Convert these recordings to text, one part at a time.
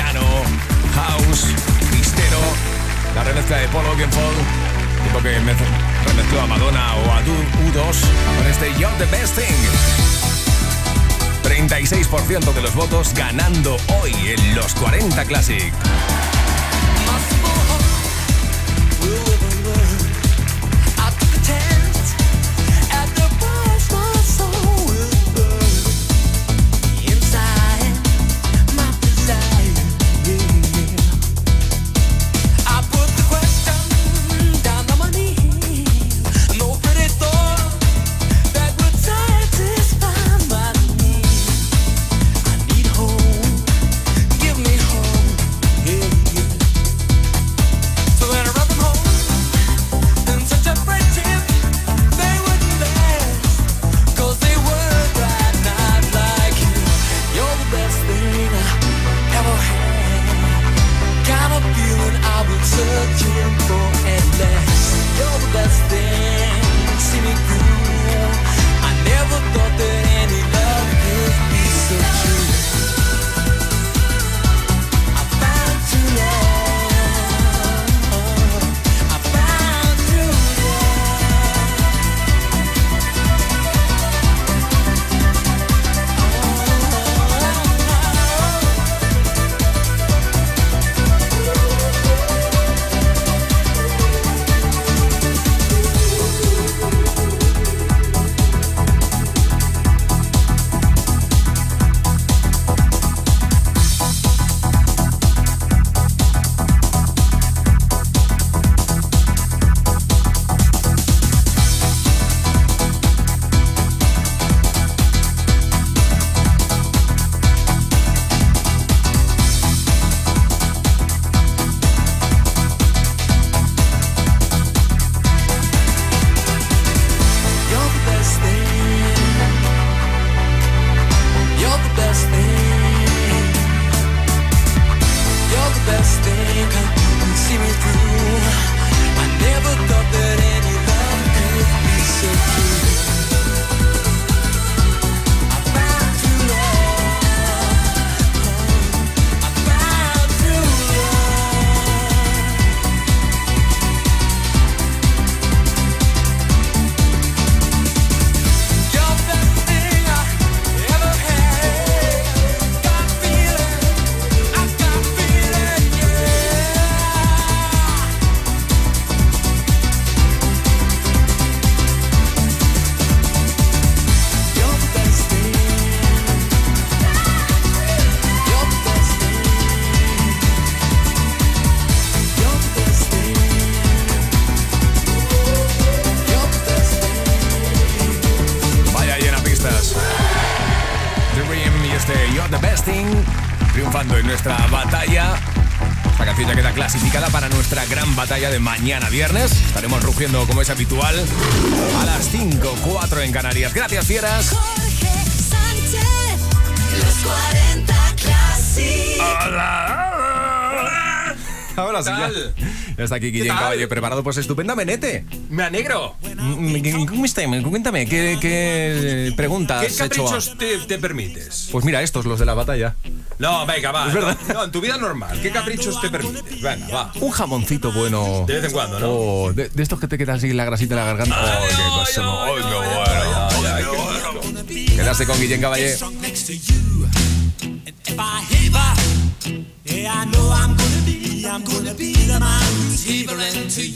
house, mistero, la remezcla de Paul Oakenfold, tipo que remezcló a Madonna o a U2 con este You're the Best Thing. 36% de los votos ganando hoy en los 40 Classic. Mañana viernes. Estaremos rugiendo como es habitual a las 5, 4 en Canarias. Gracias, fieras. Jorge Sánchez, los 40 Hola. Ahora sí, ya. ya. está aquí Guillén Caballé preparado pues estupendamente. Me alegro. ¿Cómo está? Cuéntame, ¿qué, qué preguntas ¿Qué caprichos te, te permites? Pues mira, estos, los de la batalla. No, venga, va. No, en tu vida normal. ¿Qué caprichos te permites? Venga, va. Un jamoncito bueno. De vez en cuando, ¿no? Oh, de, estos que te quedan así en la grasita de la garganta. oh, qué cosa. Oh, qué bueno. Quedarse con Guillén Caballé. almost every penny on to you. When I come home, when I come home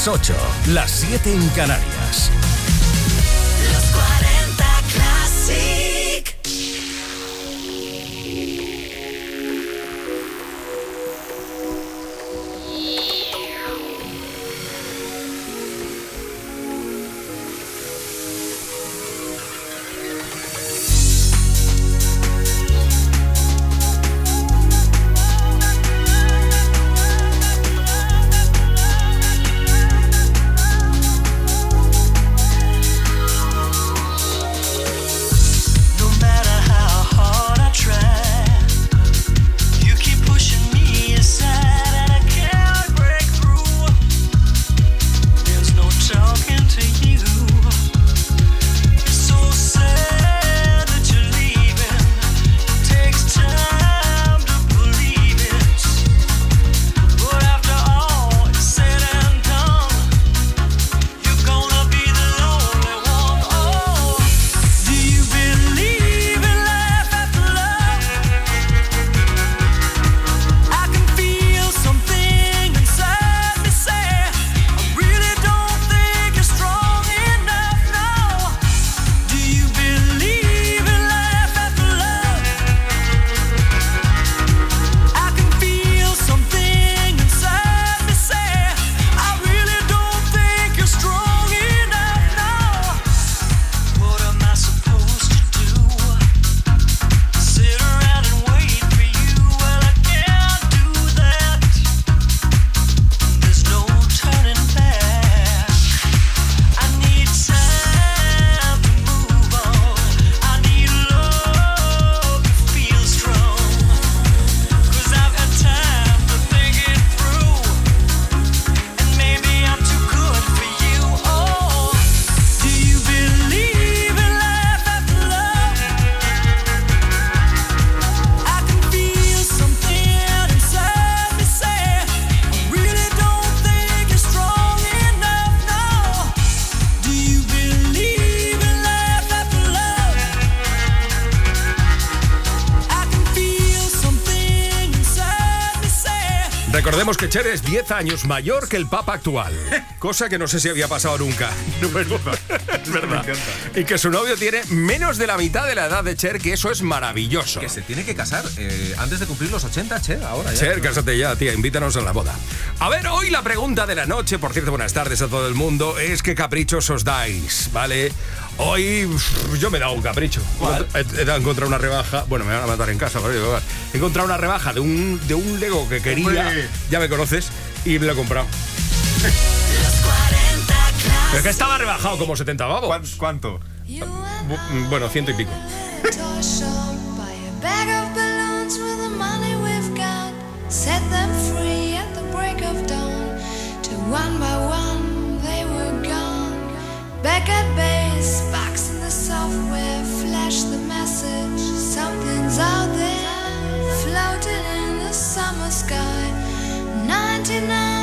Las 8, las 7 en Canarias. Cher es 10 años mayor que el Papa actual. Cosa que no sé si había pasado nunca. verdad. Y que su novio tiene menos de la mitad de la edad de Cher, que eso es maravilloso. Que se tiene que casar eh, antes de cumplir los 80, Cher, ahora ya. Cher, cásate ya, tía, invítanos a la boda. A ver, hoy la pregunta de la noche, por cierto, buenas tardes a todo el mundo, es qué caprichos os dais, ¿vale? Hoy yo me he dado un capricho. He, encontrado una rebaja. Bueno, me van a matar en casa, pero he encontrado una rebaja de un, de un Lego que quería. Ya me conoces. Y me lo he comprado. Es que estaba rebajado como 70 babos. ¿Cuánto? Bueno, ciento y pico. Back at base, box in the software, flash the message. Something's out there, floating in the summer sky. 99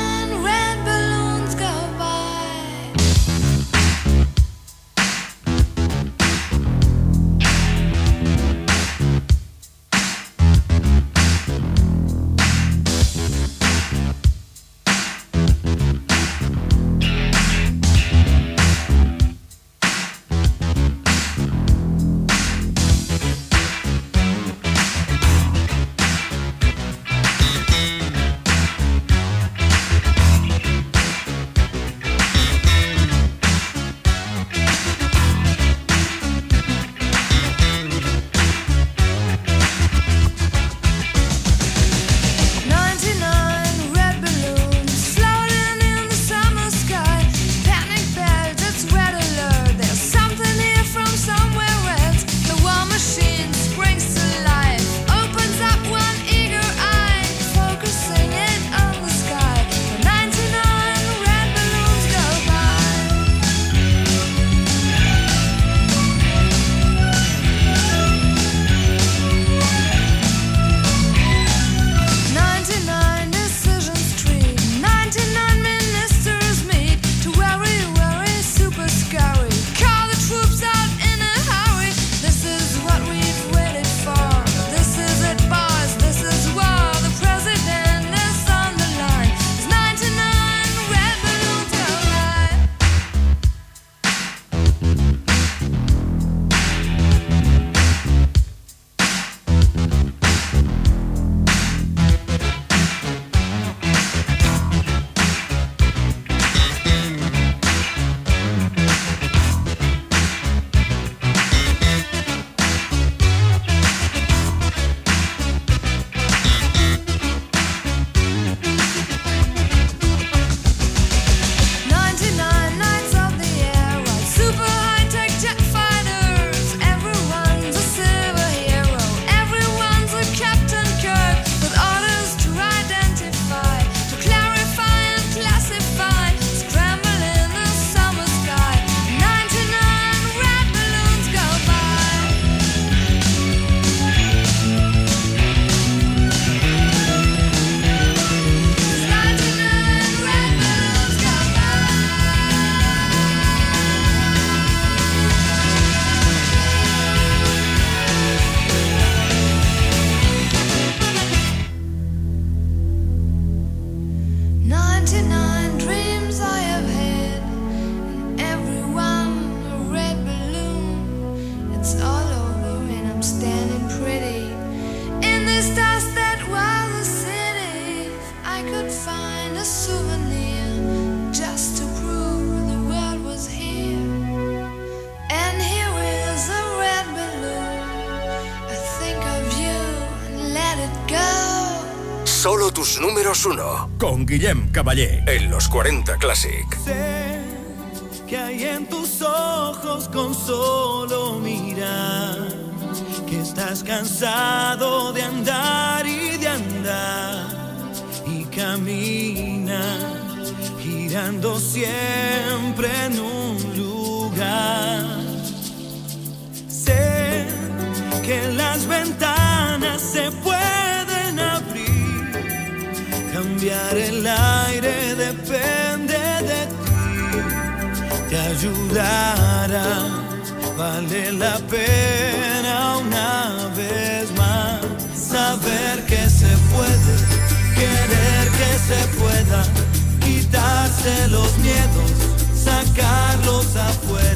Guillem Caballé. En los 40 Classic. Sé que hay en tus ojos con solo mirar. Que estás cansado de andar y de andar. Y camina girando siempre en un lugar. Sé que las ventanas se el aire depende de ti, te ayudará, vale la pena una vez más saber que se puede, querer que se pueda, quitarse los miedos, sacarlos afuera,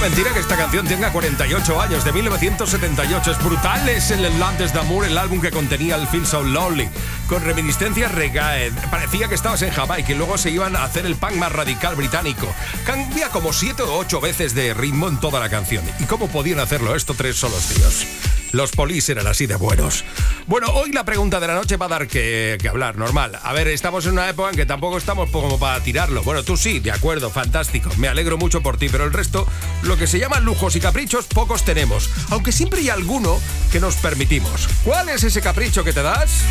mentira que esta canción tenga 48 años, de 1978. Es brutal, es el Landes d'Amour, el álbum que contenía el Feel So Lonely, con reminiscencias reggae. Parecía que estabas en Jamaica y luego se iban a hacer el punk más radical británico. Cambia como 7 o 8 veces de ritmo en toda la canción. ¿Y cómo podían hacerlo estos tres solos tíos? Los polis eran así de buenos. Bueno, hoy la pregunta de la noche va a dar que, hablar, normal. A ver, estamos en una época en que tampoco estamos como para tirarlo. Bueno, tú sí, de acuerdo, fantástico. Me alegro mucho por ti, pero el resto, lo que se llaman lujos y caprichos, pocos tenemos. Aunque siempre hay alguno que nos permitimos. ¿Cuál es ese capricho que te das?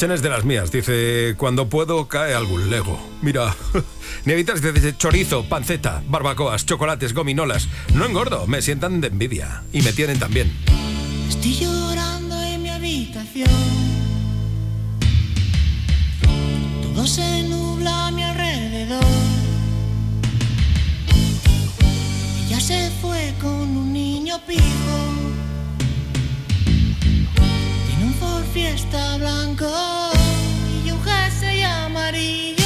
De las mías, dice, cuando puedo cae algún lego. Mira, Nevitas dice chorizo, panceta, barbacoas, chocolates, gominolas. No engordo, me sientan de envidia. Y me tienen también. Estoy llorando en mi habitación. Todo se nubla a mi alrededor. Ella se fue con un niño pijo fiesta blanco y un jersey amarillo.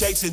Jason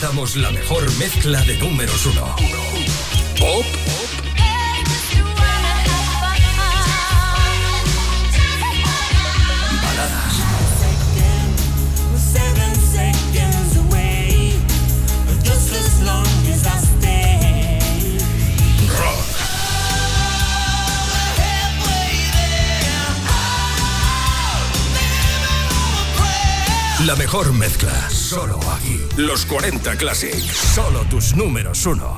damos la mejor mezcla de números uno. Pop. Baladas. La mejor mezcla, solo aquí los 40 Classic. Solo tus números uno.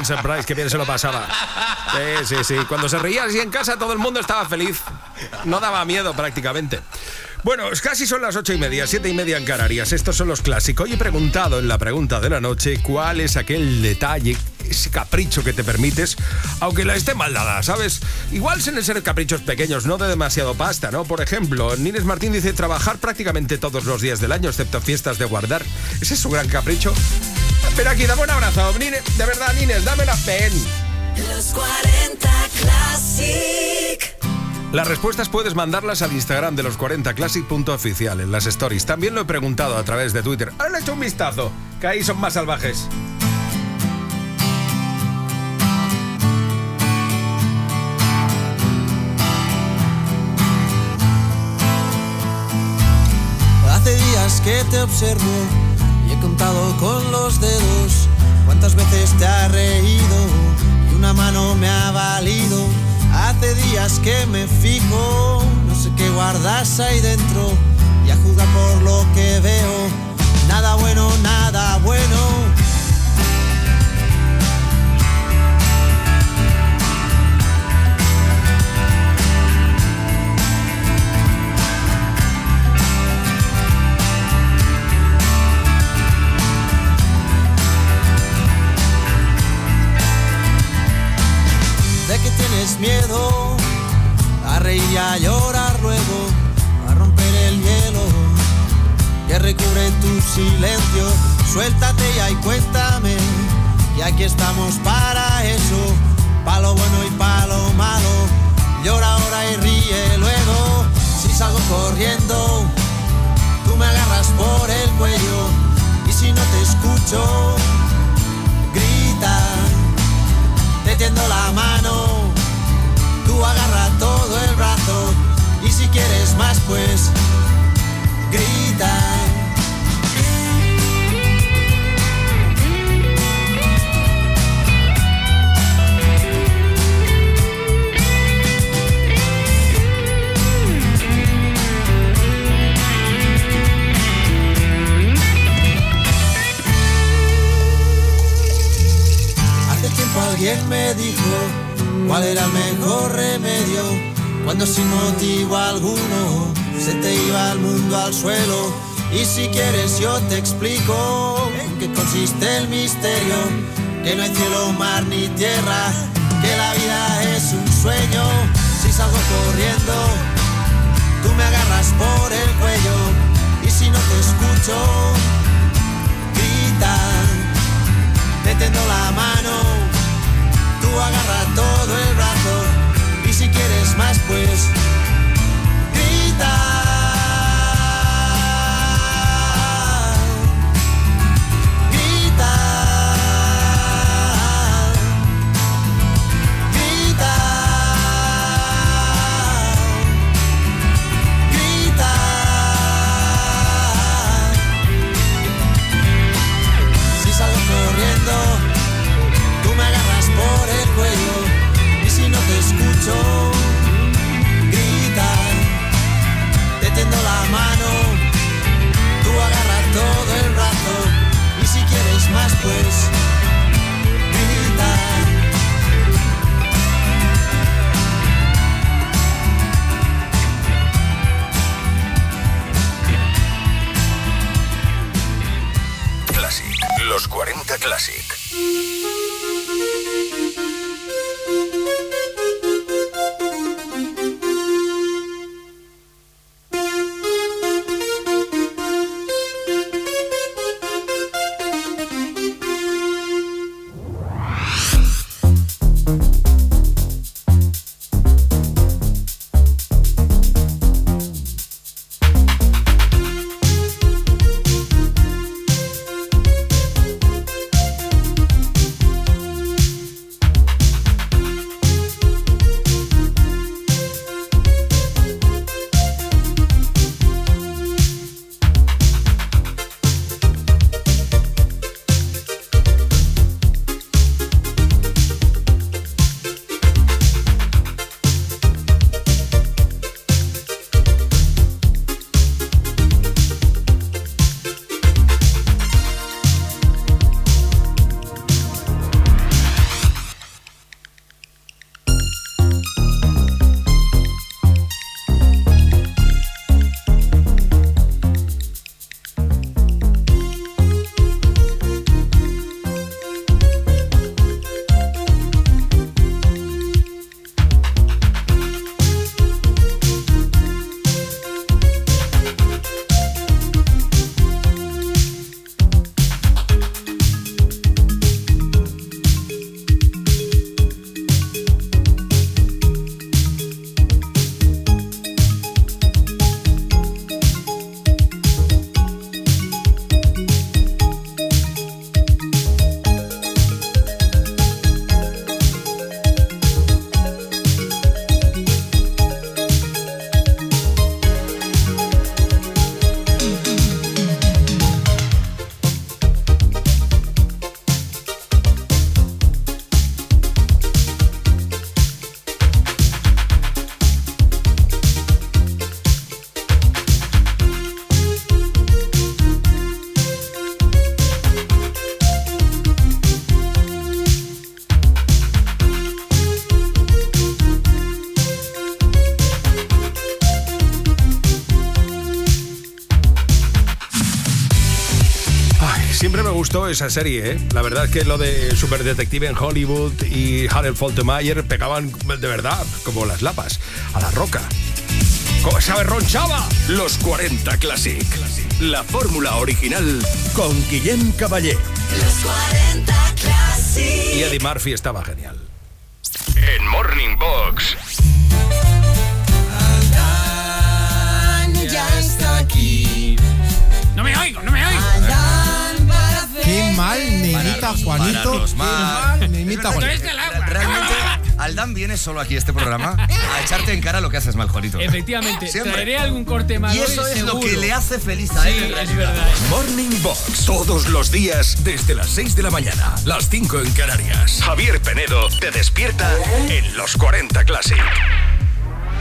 Vincent Price, que bien se lo pasaba. Sí, sí, sí. Cuando se reía así en casa, todo el mundo estaba feliz. No daba miedo prácticamente. Bueno, casi son las ocho y media, siete y media en Canarias. Estos son los clásicos. Hoy he preguntado en la pregunta de la noche cuál es aquel detalle, ese capricho que te permites, aunque la esté mal dada, ¿sabes? Igual suelen ser caprichos pequeños, no de demasiado pasta, ¿no? Por ejemplo, Nines Martín dice trabajar prácticamente todos los días del año, excepto fiestas de guardar. ¿Ese es su gran capricho? Pero aquí, dame un abrazo, Nines. De verdad, Nines, dame la pen. Los 40 Classic. Las respuestas puedes mandarlas al Instagram de los 40classic.oficial en las stories. También lo he preguntado a través de Twitter. Han hecho un vistazo, que ahí son más salvajes. Hace días que te observo contado con los dedos cuántas veces te has reído y una mano me ha valido. Hace días que me fijo, no sé qué guardas ahí dentro y a juzgar por lo que veo, nada bueno, nada bueno. Que tienes miedo. A reír y a llorar luego, a romper el hielo. Que recubre tu silencio. Suéltate ya y cuéntame, y aquí estamos para eso, pa' lo bueno y pa' lo malo. Llora ahora y ríe luego, si salgo corriendo, tú me agarras por el cuello, y si no te escucho, grita te tiendo la mano, tú agarra todo el brazo y si quieres más pues grita. Alguien me dijo cuál era el mejor remedio cuando sin motivo alguno se te iba el mundo al suelo. Y si quieres yo te explico en qué consiste el misterio, que no hay cielo, mar ni tierra, que la vida es un sueño. Si salgo corriendo, tú me agarras por el cuello y si no te escucho, grita te tendo la mano, tú agarra todo el brazo. Y si quieres más pues escucho, grita, te tendo la mano, tú agarras todo el brazo y si quieres más pues gritar. Classic. Los 40 Classic. Esa serie, ¿eh? La verdad es que lo de Super Detective en Hollywood y Harold Faltermeyer pegaban de verdad, como las lapas, a la roca. ¡Cómo se aberronchaba! Los 40 Classic. La fórmula original con Guillem Caballé. Los 40 Classic. Y Eddie Murphy estaba genial. En Morning Box. ya está aquí. No me oigo, no me oigo. Qué mal me imita Juanito. Qué mal. mal me imita Pero Juanito. Realmente, Aldán viene solo aquí a este programa a echarte en cara lo que haces mal, Juanito. Efectivamente, Siempre. traeré algún corte malo. Y eso hoy, es lo que le hace feliz a Sí, él. es verdad. Morning Box. Todos los días desde las 6 de la mañana. Las 5 en Canarias. Javier Penedo te despierta en los 40 Classic.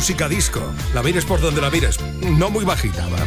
Música disco. La mires por donde la mires. No muy bajita, ¿va?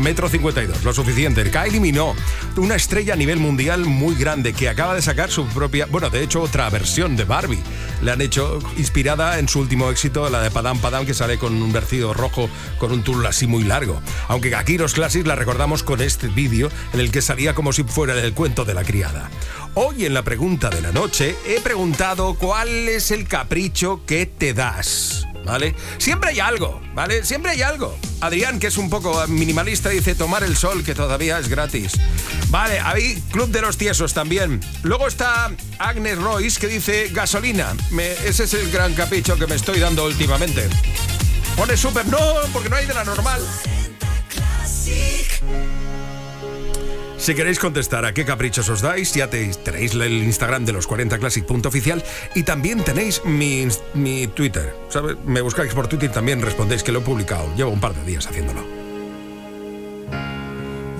Metro 52, lo suficiente. Kylie Minogue, una estrella a nivel mundial muy grande que acaba de sacar su propia, bueno, de hecho otra versión de Barbie. Le han hecho inspirada en su último éxito, la de Padam Padam, que sale con un vestido rojo con un tul así muy largo. Aunque aquí los Classics la recordamos con este vídeo en el que salía como si fuera el cuento de la criada. Hoy en la pregunta de la noche he preguntado cuál es el capricho que te das. ¿Vale? Siempre hay algo, ¿vale? Siempre hay algo. Adrián, que es un poco minimalista, dice tomar el sol, que todavía es gratis. Vale, hay Club de los Tiesos también. Luego está Agnes Royce, que dice gasolina. Me- ese es el gran capricho que me estoy dando últimamente. Pone súper, no, porque no hay de la normal. Si queréis contestar a qué caprichos os dais, ya te- tenéis el Instagram de los 40 Classic.oficial y también tenéis mi, mi Twitter. ¿sabe? Me buscáis por Twitter y también respondéis que lo he publicado. Llevo un par de días haciéndolo.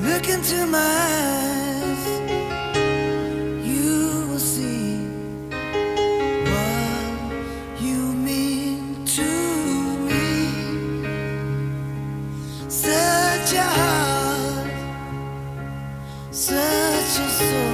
Look into my eyes, you will see what you mean to me. Such a such a soul.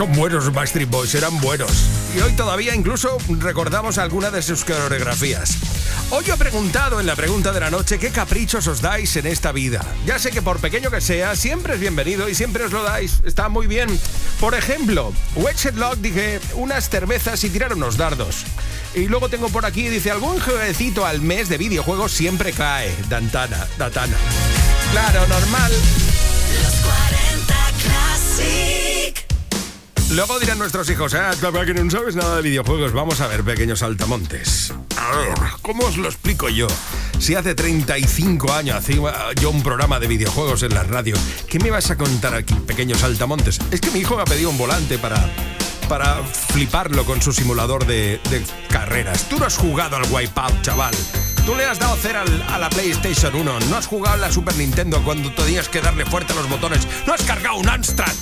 Son buenos los Backstreet Boys, eran buenos. Y hoy todavía incluso recordamos alguna de sus coreografías. Hoy yo he preguntado en la pregunta de la noche qué caprichos os dais en esta vida. Ya sé que por pequeño que sea, siempre es bienvenido y siempre os lo dais. Está muy bien. Por ejemplo, Lock dije unas cervezas y tirar unos dardos. Y luego tengo por aquí, dice, algún jueguecito al mes de videojuegos siempre cae. Dantana, Datana. Claro, normal. Los 40 Classic. Luego dirán nuestros hijos, ah, papá, que no sabes nada de videojuegos. Vamos a ver, pequeños altamontes. A ver, ¿cómo os lo explico yo? Si hace 35 años hacía yo un programa de videojuegos en la radio, ¿qué me vas a contar aquí, pequeños altamontes? Es que mi hijo me ha pedido un volante para, para fliparlo con su simulador de, carreras. Tú no has jugado al Wipeout, chaval. Tú le has dado cera al- a la PlayStation 1. No has jugado en la Super Nintendo cuando tenías que darle fuerte a los botones. No has cargado un Amstrad.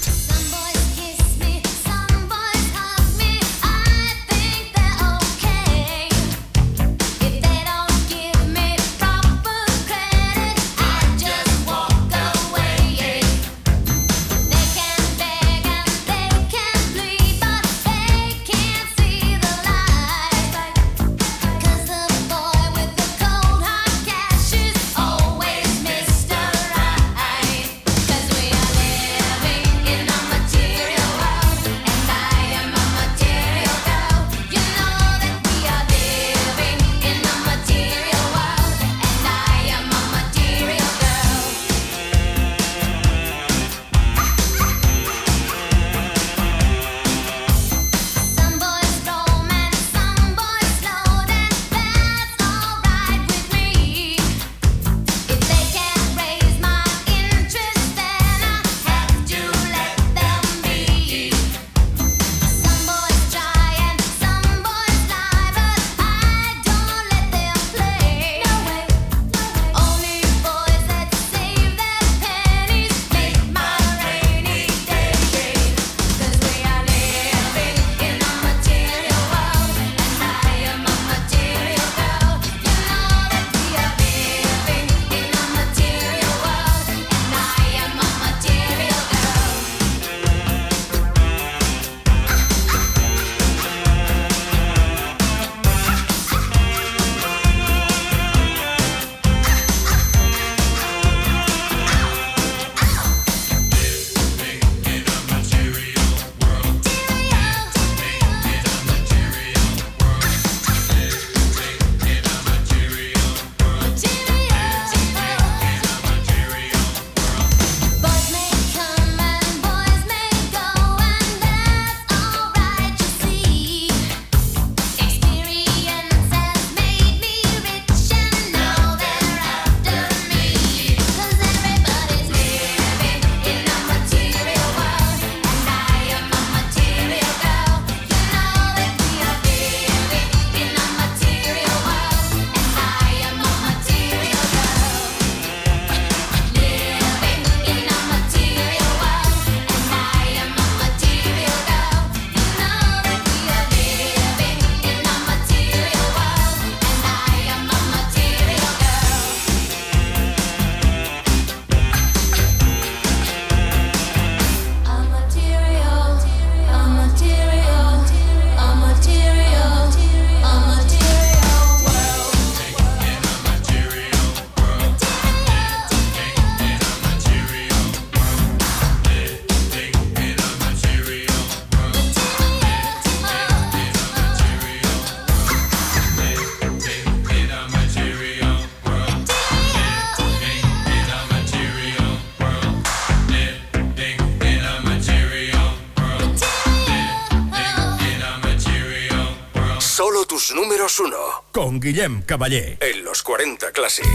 Con Guillem Caballé. En los 40 Classic.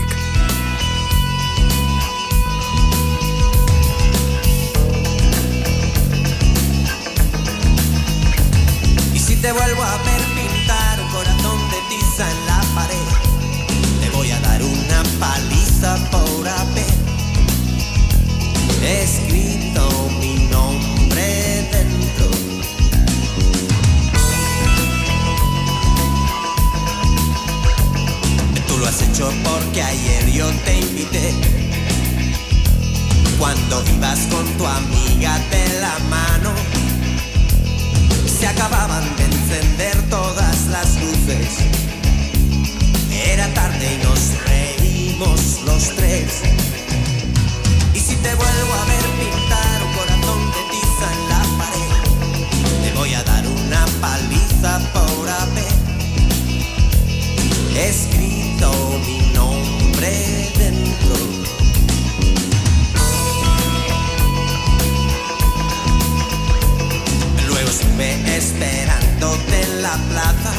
Y si te vuelvo a ver Cuando ibas con tu amiga de la mano se acababan de encender todas las luces. Era tarde y nos reímos los tres. Y si te vuelvo a ver pintar un corazón de tiza en la pared, te voy a dar una paliza por haber escrito mi nombre dentro. Estuve esperándote en la plaza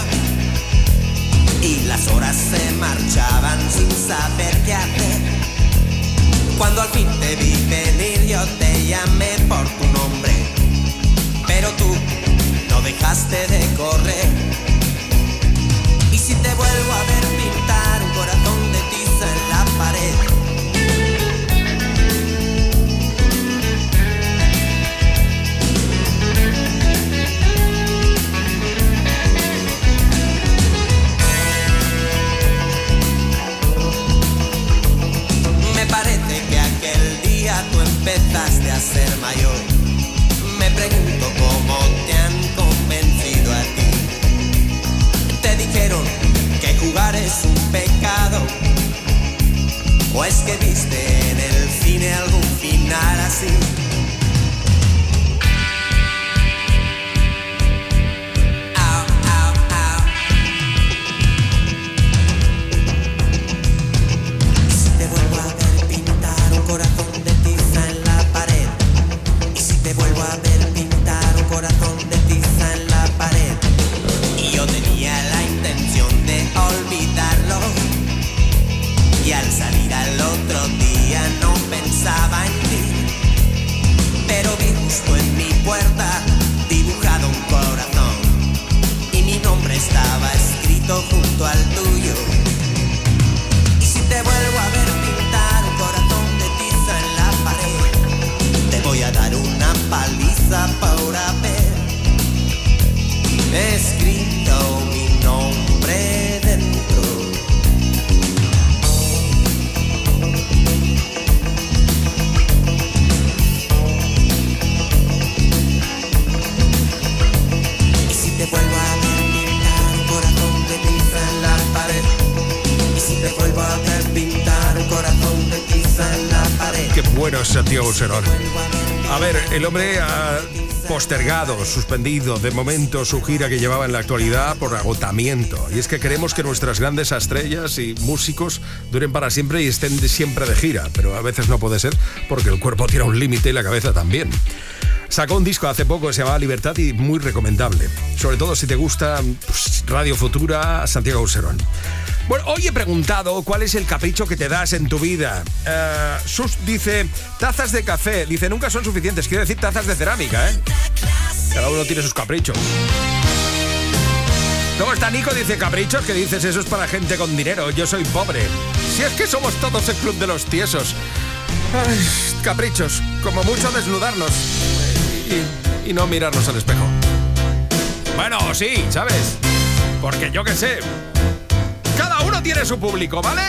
y las horas se marchaban sin saber qué hacer. Cuando al fin te vi venir yo te llamé por tu nombre, pero tú no dejaste de correr. Y si te vuelvo a ver pintar un corazón de tiza en la pared, empezaste a ser mayor. Me pregunto cómo te han convencido a ti. Te dijeron que jugar es un pecado. O es que viste en el cine algún final así. Suspendido de momento su gira que llevaba en la actualidad por agotamiento. Y es que queremos que nuestras grandes estrellas y músicos duren para siempre y estén siempre de gira, pero a veces no puede ser porque el cuerpo tiene un límite y la cabeza también. Sacó un disco hace poco que se llamaba Libertad y muy recomendable. Sobre todo si te gusta pues, Radio Futura, Santiago Auserón. Bueno, hoy he preguntado cuál es el capricho que te das en tu vida. Eh, Sus dice, tazas de café. Dice, nunca son suficientes. Quiere decir tazas de cerámica, ¿eh? Cada uno tiene sus caprichos. Luego está Nico, dice, caprichos, que dices, eso es para gente con dinero. Yo soy pobre. Si es que somos todos el club de los tiesos. Ay, caprichos, como mucho desnudarnos y, y no mirarnos al espejo. Bueno, sí, ¿sabes? Porque yo qué sé. Cada uno tiene su público, ¿vale?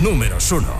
Números uno.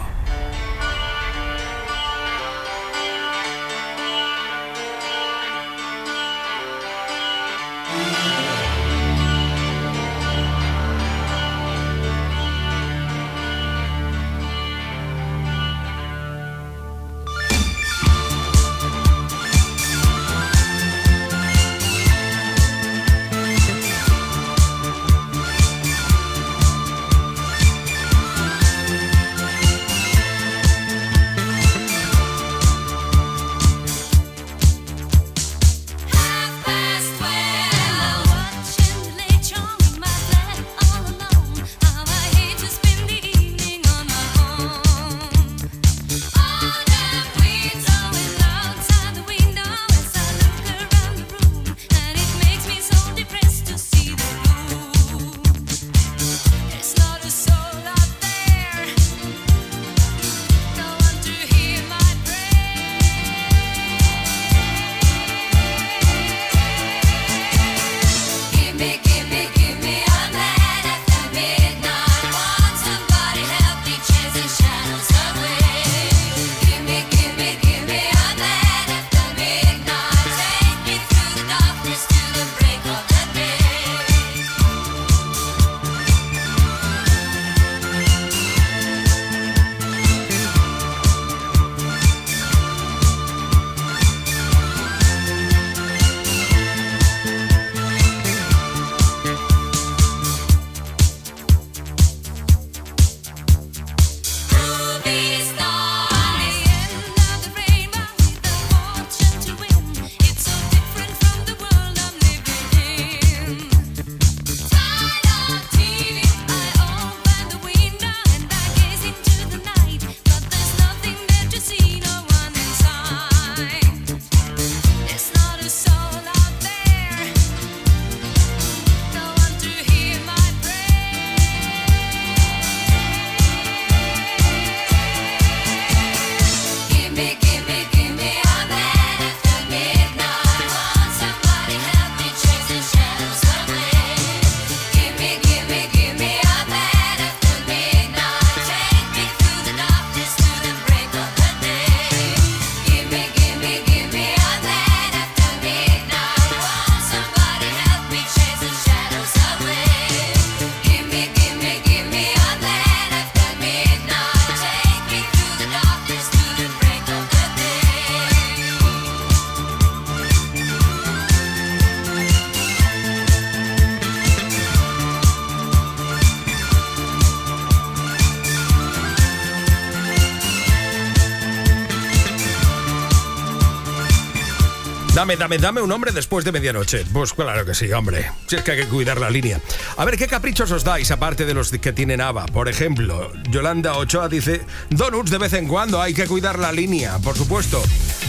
Dame, dame, dame un hombre después de medianoche. Pues claro que sí, hombre. Si es que hay que cuidar la línea. A ver, ¿qué caprichos os dais aparte de los que tienen Ava? Por ejemplo, Yolanda Ochoa dice, donuts de vez en cuando, hay que cuidar la línea, por supuesto.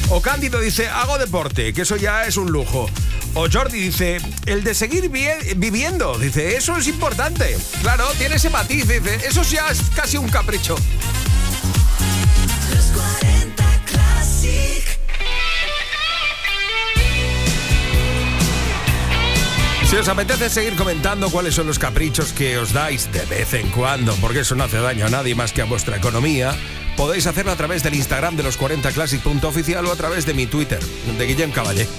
O Cándido dice, hago deporte, que eso ya es un lujo. O Jordi dice, el de seguir vie- viviendo, dice, eso es importante. Claro, tiene ese matiz, dice, eso ya es casi un capricho. Si os apetece seguir comentando cuáles son los caprichos que os dais de vez en cuando, porque eso no hace daño a nadie más que a vuestra economía, podéis hacerlo a través del Instagram de los 40classic.oficial o a través de mi Twitter, de Guillem Caballé.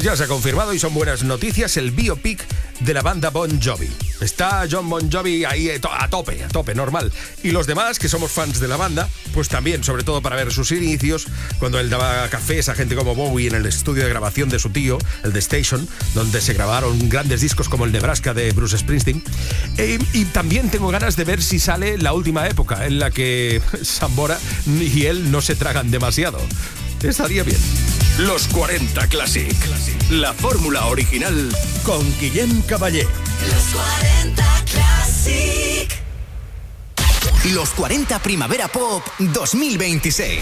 Pues ya se ha confirmado y son buenas noticias el biopic de la banda Bon Jovi. Está John Bon Jovi ahí eh, a tope, a tope, normal. Y los demás, que somos fans de la banda, pues también, sobre todo para ver sus inicios, cuando él daba cafés a gente como Bowie en el estudio de grabación de su tío, el de Station, donde se grabaron grandes discos como el Nebraska de Bruce Springsteen. Eh, y también tengo ganas de ver si sale la última época, en la que Sambora y él no se tragan demasiado. Estaría bien. Los 40 Classic. La fórmula original con Guillem Caballé. Los 40 Classic. Los 40 Primavera Pop 2026.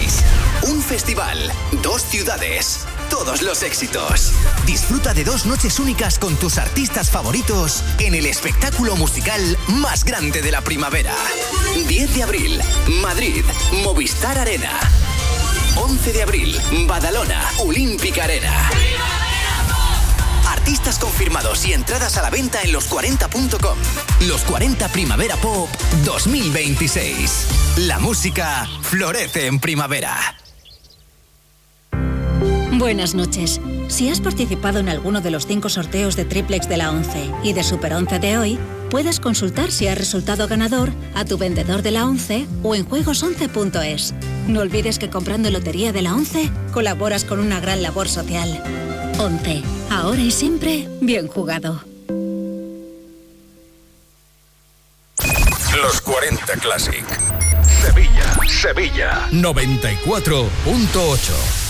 Un festival, dos ciudades, todos los éxitos. Disfruta de dos noches únicas con tus artistas favoritos en el espectáculo musical más grande de la primavera. 10 de abril, Madrid, Movistar Arena. 11 de abril, Badalona, Olímpica Arena. Artistas confirmados y entradas a la venta en los40.com. Los 40 Primavera Pop 2026. La música florece en primavera. Buenas noches. Si has participado en alguno de los cinco sorteos de triplex de la 11 y de Super 11 de hoy, puedes consultar si has resultado ganador a tu vendedor de la 11 o en juegos11.es. No olvides que comprando lotería de la 11 colaboras con una gran labor social. 11. Ahora y siempre, bien jugado. Los 40 Classic. Sevilla, Sevilla. 94.8.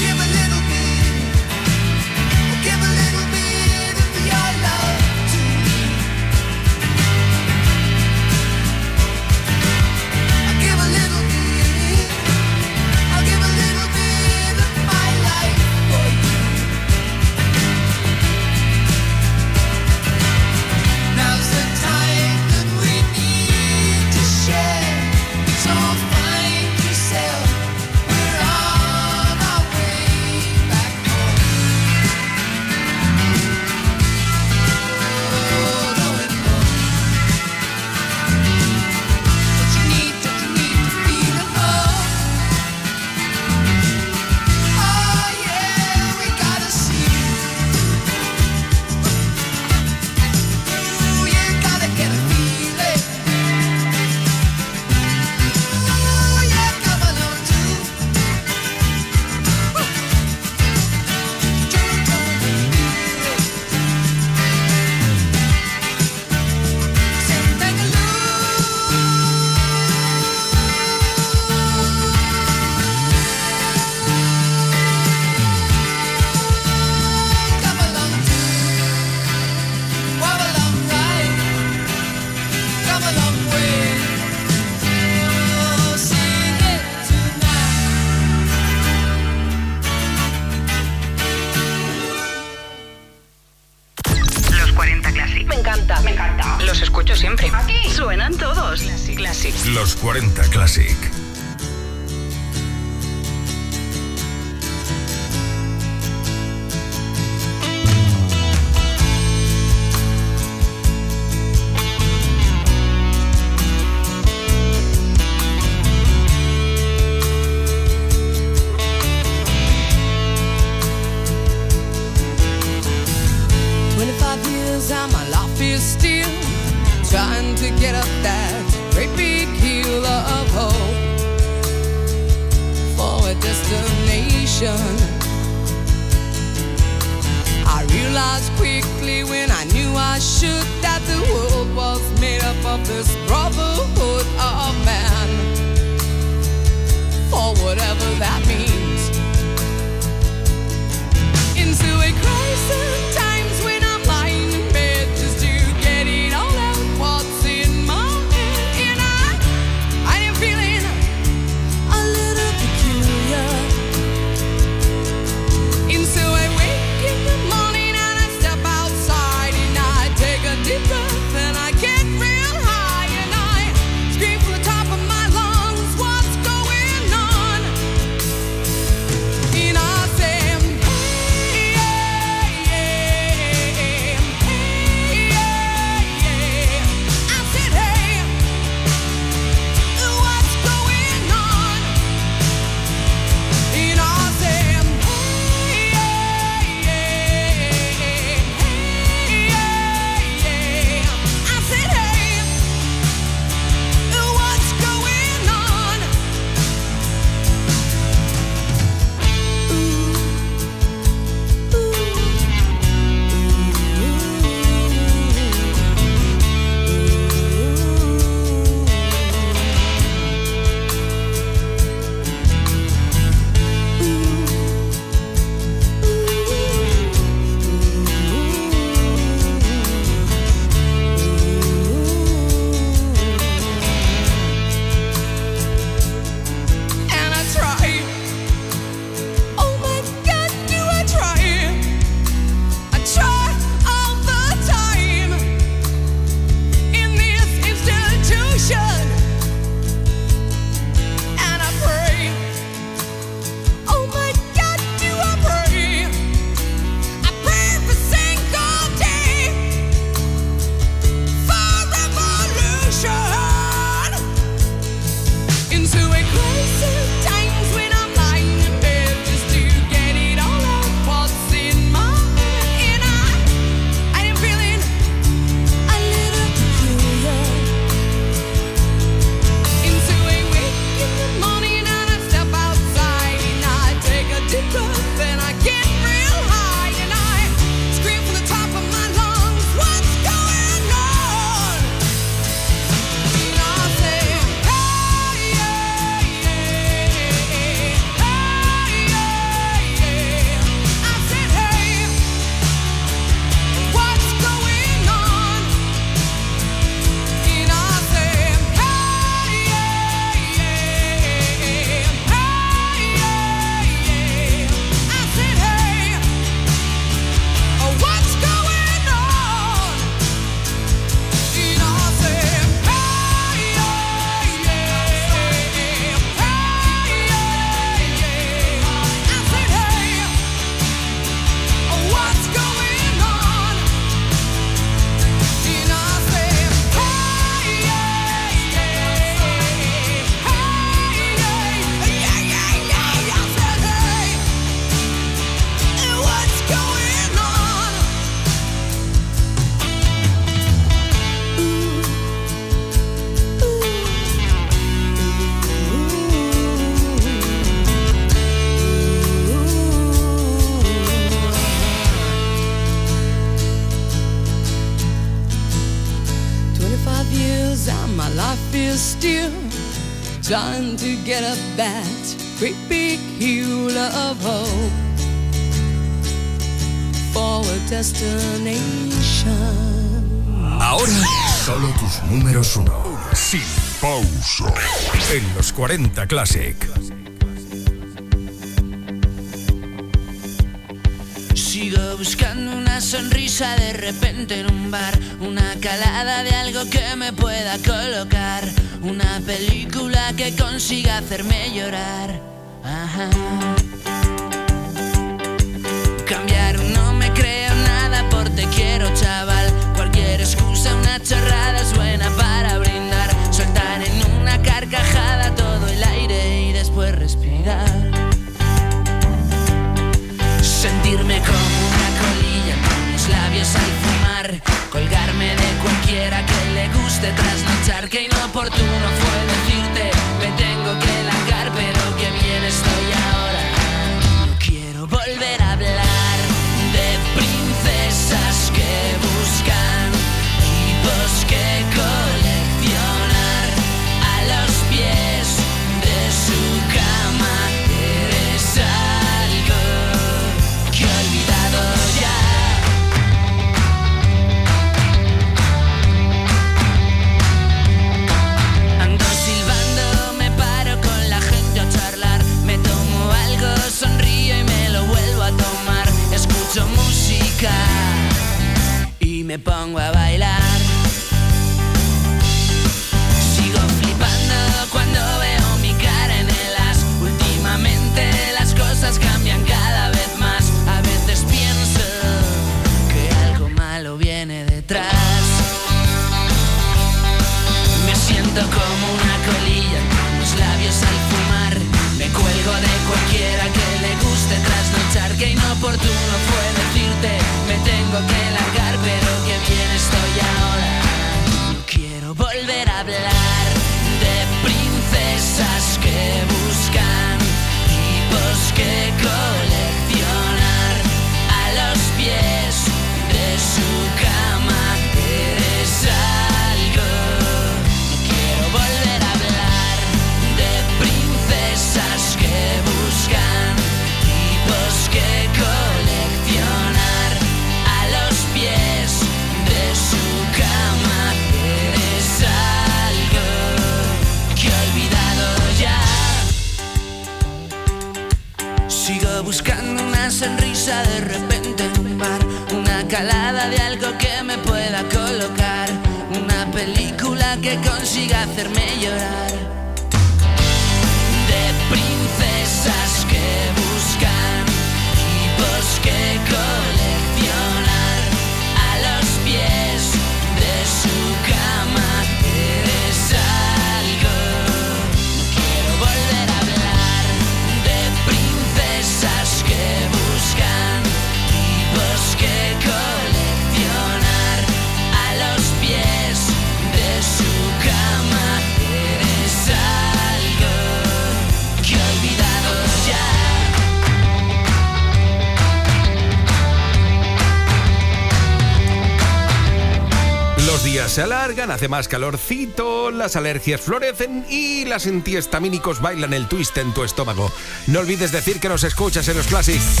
más calorcito, las alergias florecen y las antihistamínicos bailan el twist en tu estómago. No olvides decir que nos escuchas en los Classics.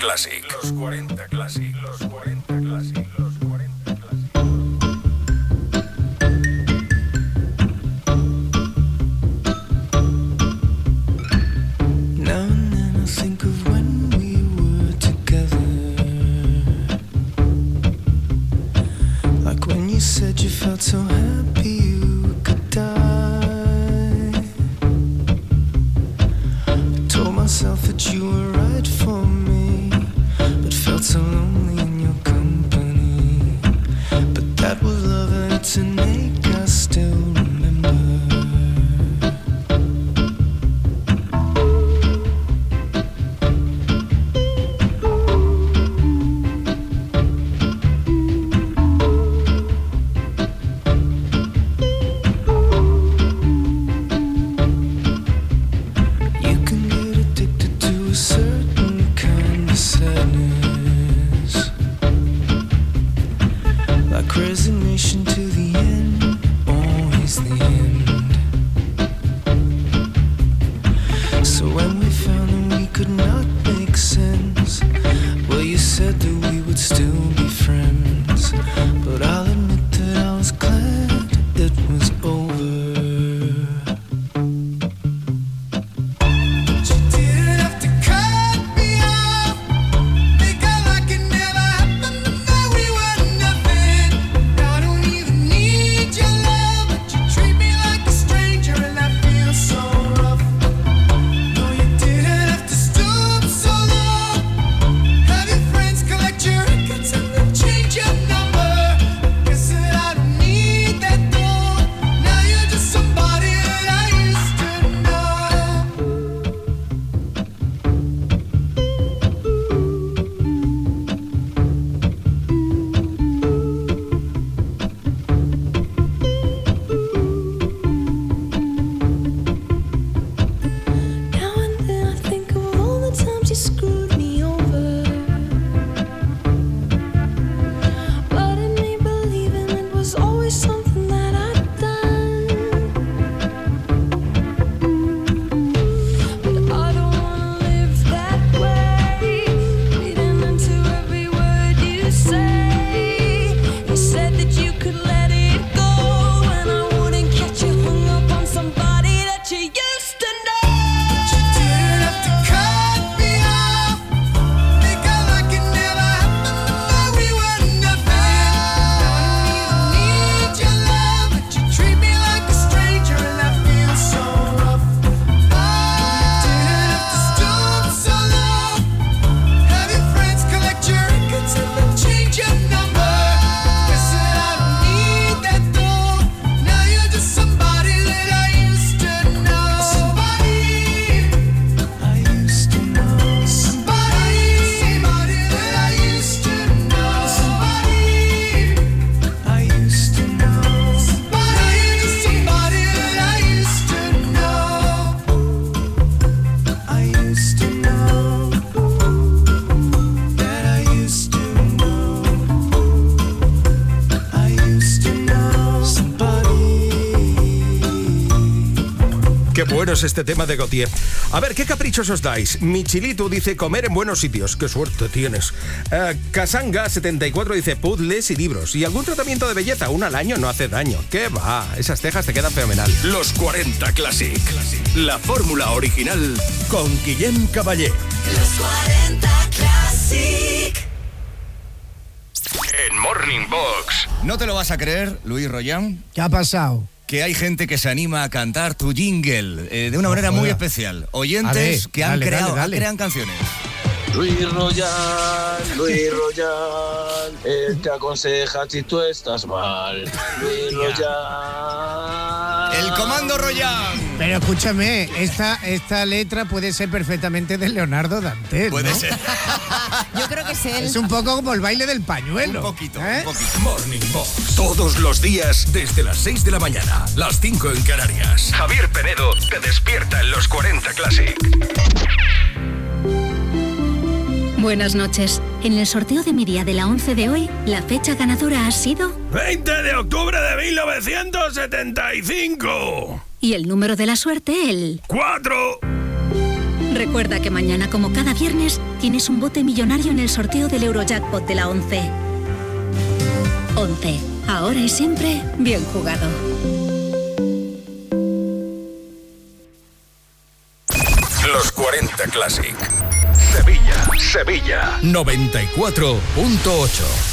Los bueno es este tema de Gautier. A ver, ¿qué caprichos os dais? Michilitu dice comer en buenos sitios. Qué suerte tienes. Eh, Casanga74 dice puzzles y libros. Y algún tratamiento de belleza, uno al año no hace daño. ¿Qué va? Esas cejas te quedan fenomenal. Los 40 Classic. La fórmula original con Guillem Caballé. Los 40 Classic. En Morning Box. No te lo vas a creer, Luis Royan. ¿Qué ha pasado? Que hay gente que se anima a cantar tu jingle eh, de una No manera muy especial. Oyentes ver, que han dale, creado dale, dale. crean canciones. Luis Royan, Luis Royan, él te aconseja si tú estás mal. Luis Royan. El comando Royan. Pero escúchame, esta, esta letra puede ser perfectamente de Leonardo Dante. Puede ser. Yo creo que es él. Es un poco como el baile del pañuelo. Un poquito, ¿eh? un poquito. Morning Box. Todos los días desde las 6 de la mañana. Las 5 en Canarias. Javier Penedo te despierta en los 40 Classic. Buenas noches. En el sorteo de mi día de la 11 de hoy, la fecha ganadora ha sido 20 de octubre de 1975. y el número de la suerte el 4. Recuerda que mañana, como cada viernes, tienes un bote millonario en el sorteo del Eurojackpot de la 11. 11. Ahora y siempre, bien jugado. Los 40 Classic. Sevilla, Sevilla. 94.8.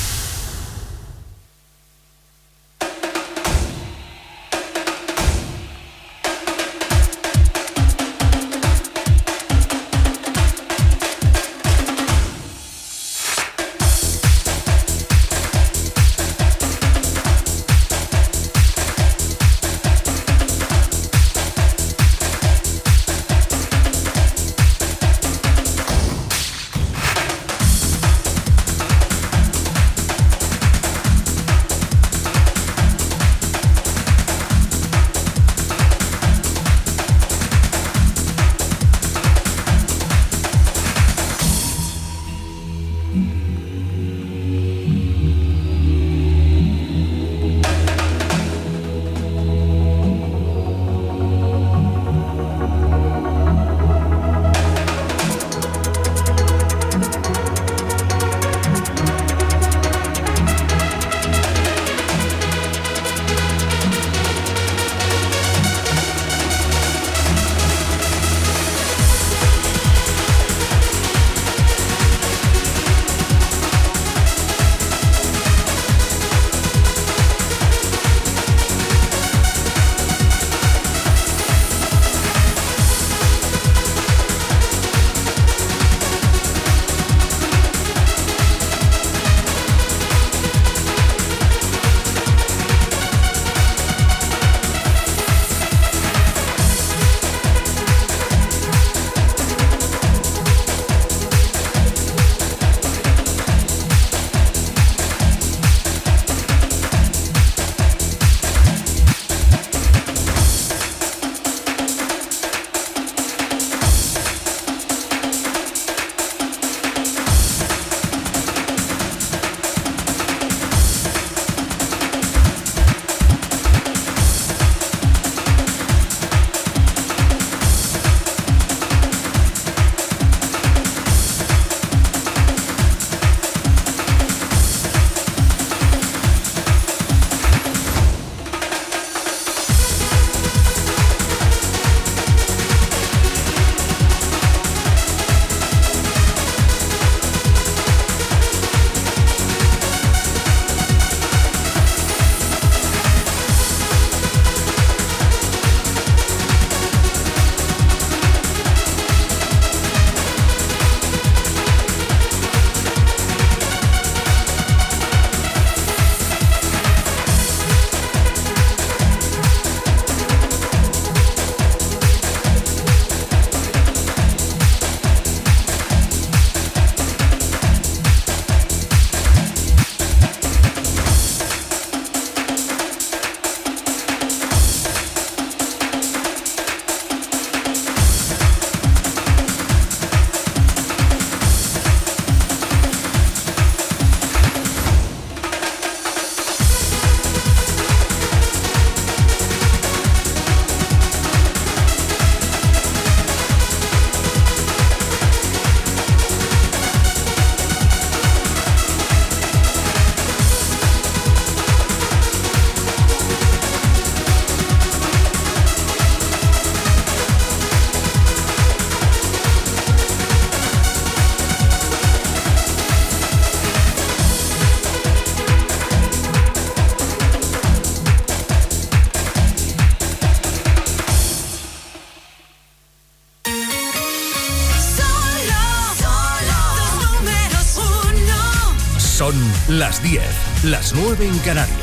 las 9 en Canarias.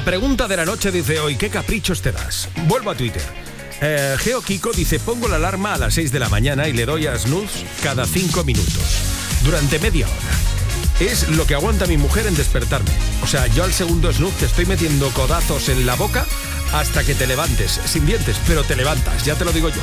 La pregunta de la noche dice hoy, ¿qué caprichos te das? Vuelvo a Twitter. Eh, Geo Kiko dice, pongo la alarma a las 6 de la mañana y le doy a snooze cada 5 minutos, durante media hora. Es lo que aguanta mi mujer en despertarme. O sea, yo al segundo snooze te estoy metiendo codazos en la boca hasta que te levantes, sin dientes, pero te levantas, ya te lo digo yo.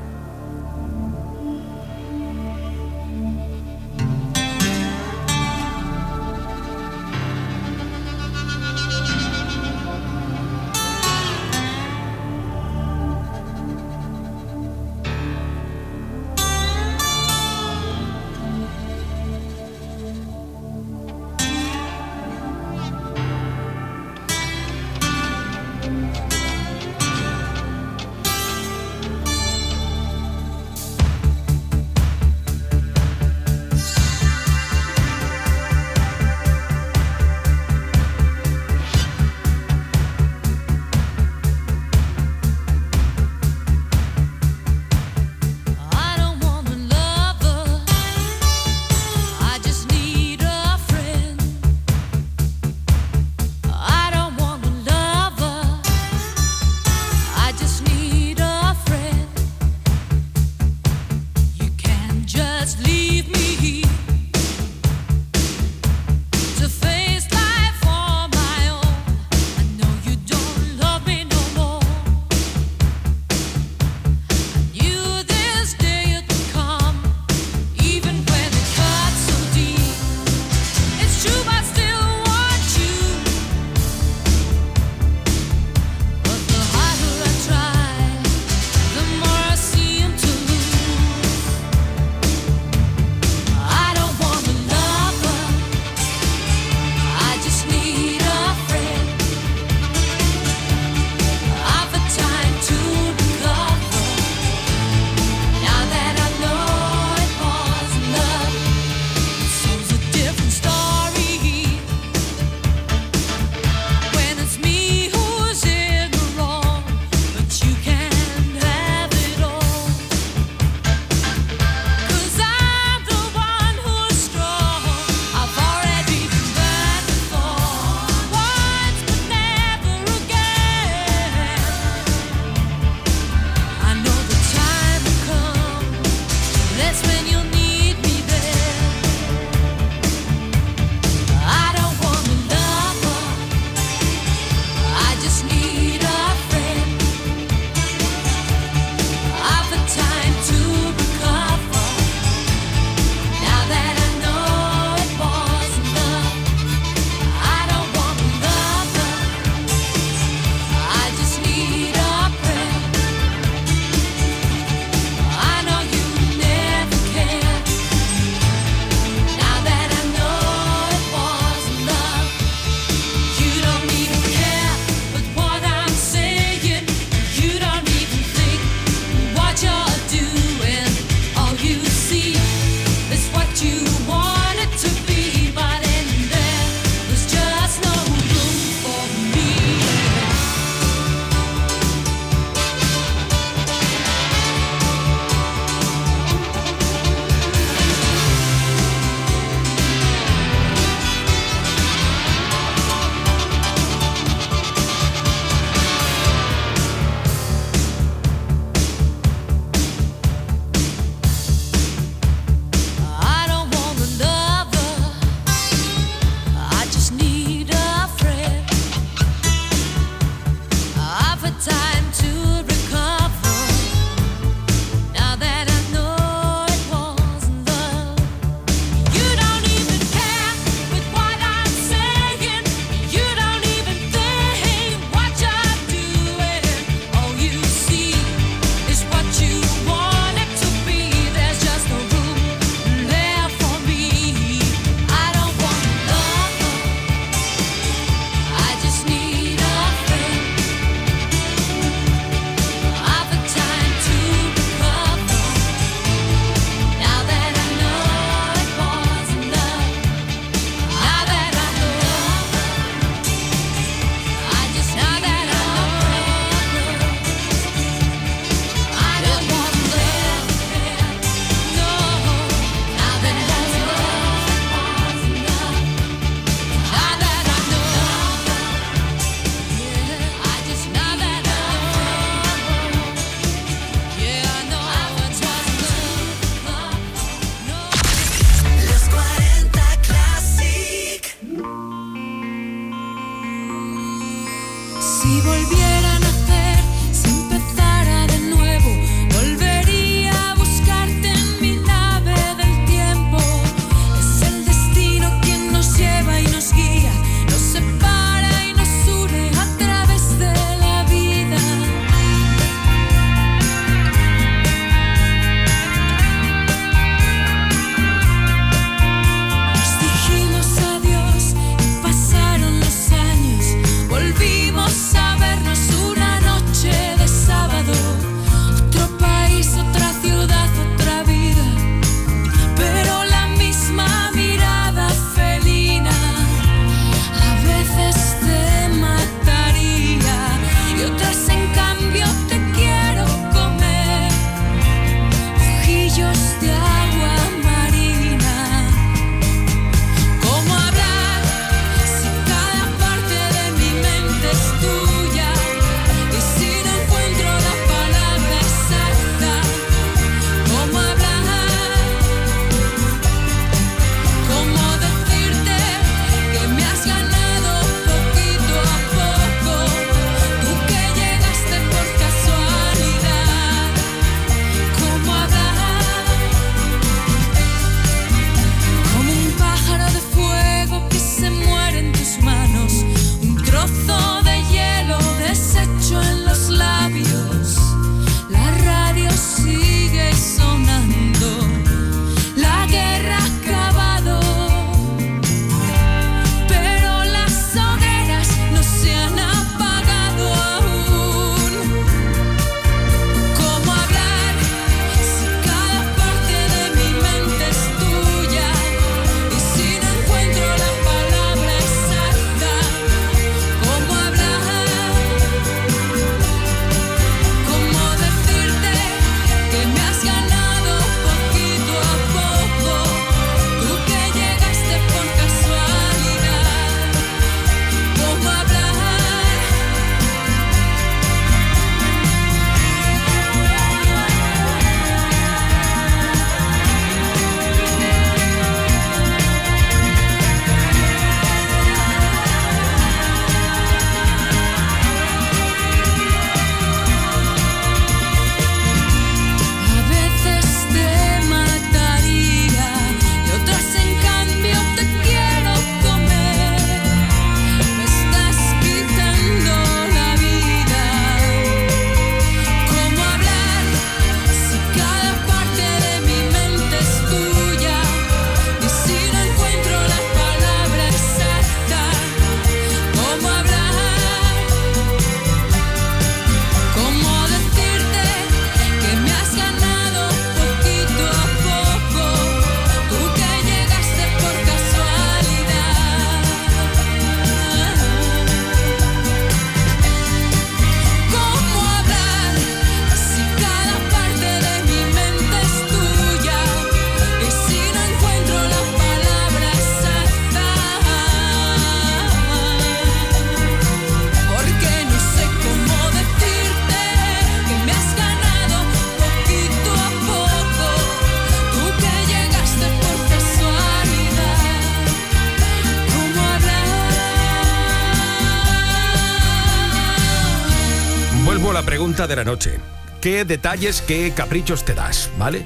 de la noche. Qué detalles, qué caprichos te das, ¿vale?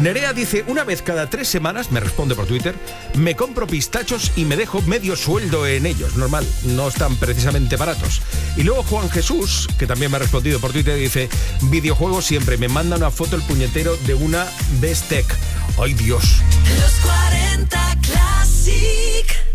Nerea dice, una vez cada tres semanas, me responde por Twitter, me compro pistachos y me dejo medio sueldo en ellos. Normal, no están precisamente baratos. Y luego Juan Jesús, que también me ha respondido por Twitter, dice, videojuegos siempre, me manda una foto el puñetero de una Bestec. ¡Ay Dios! Los 40 Classic.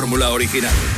fórmula original.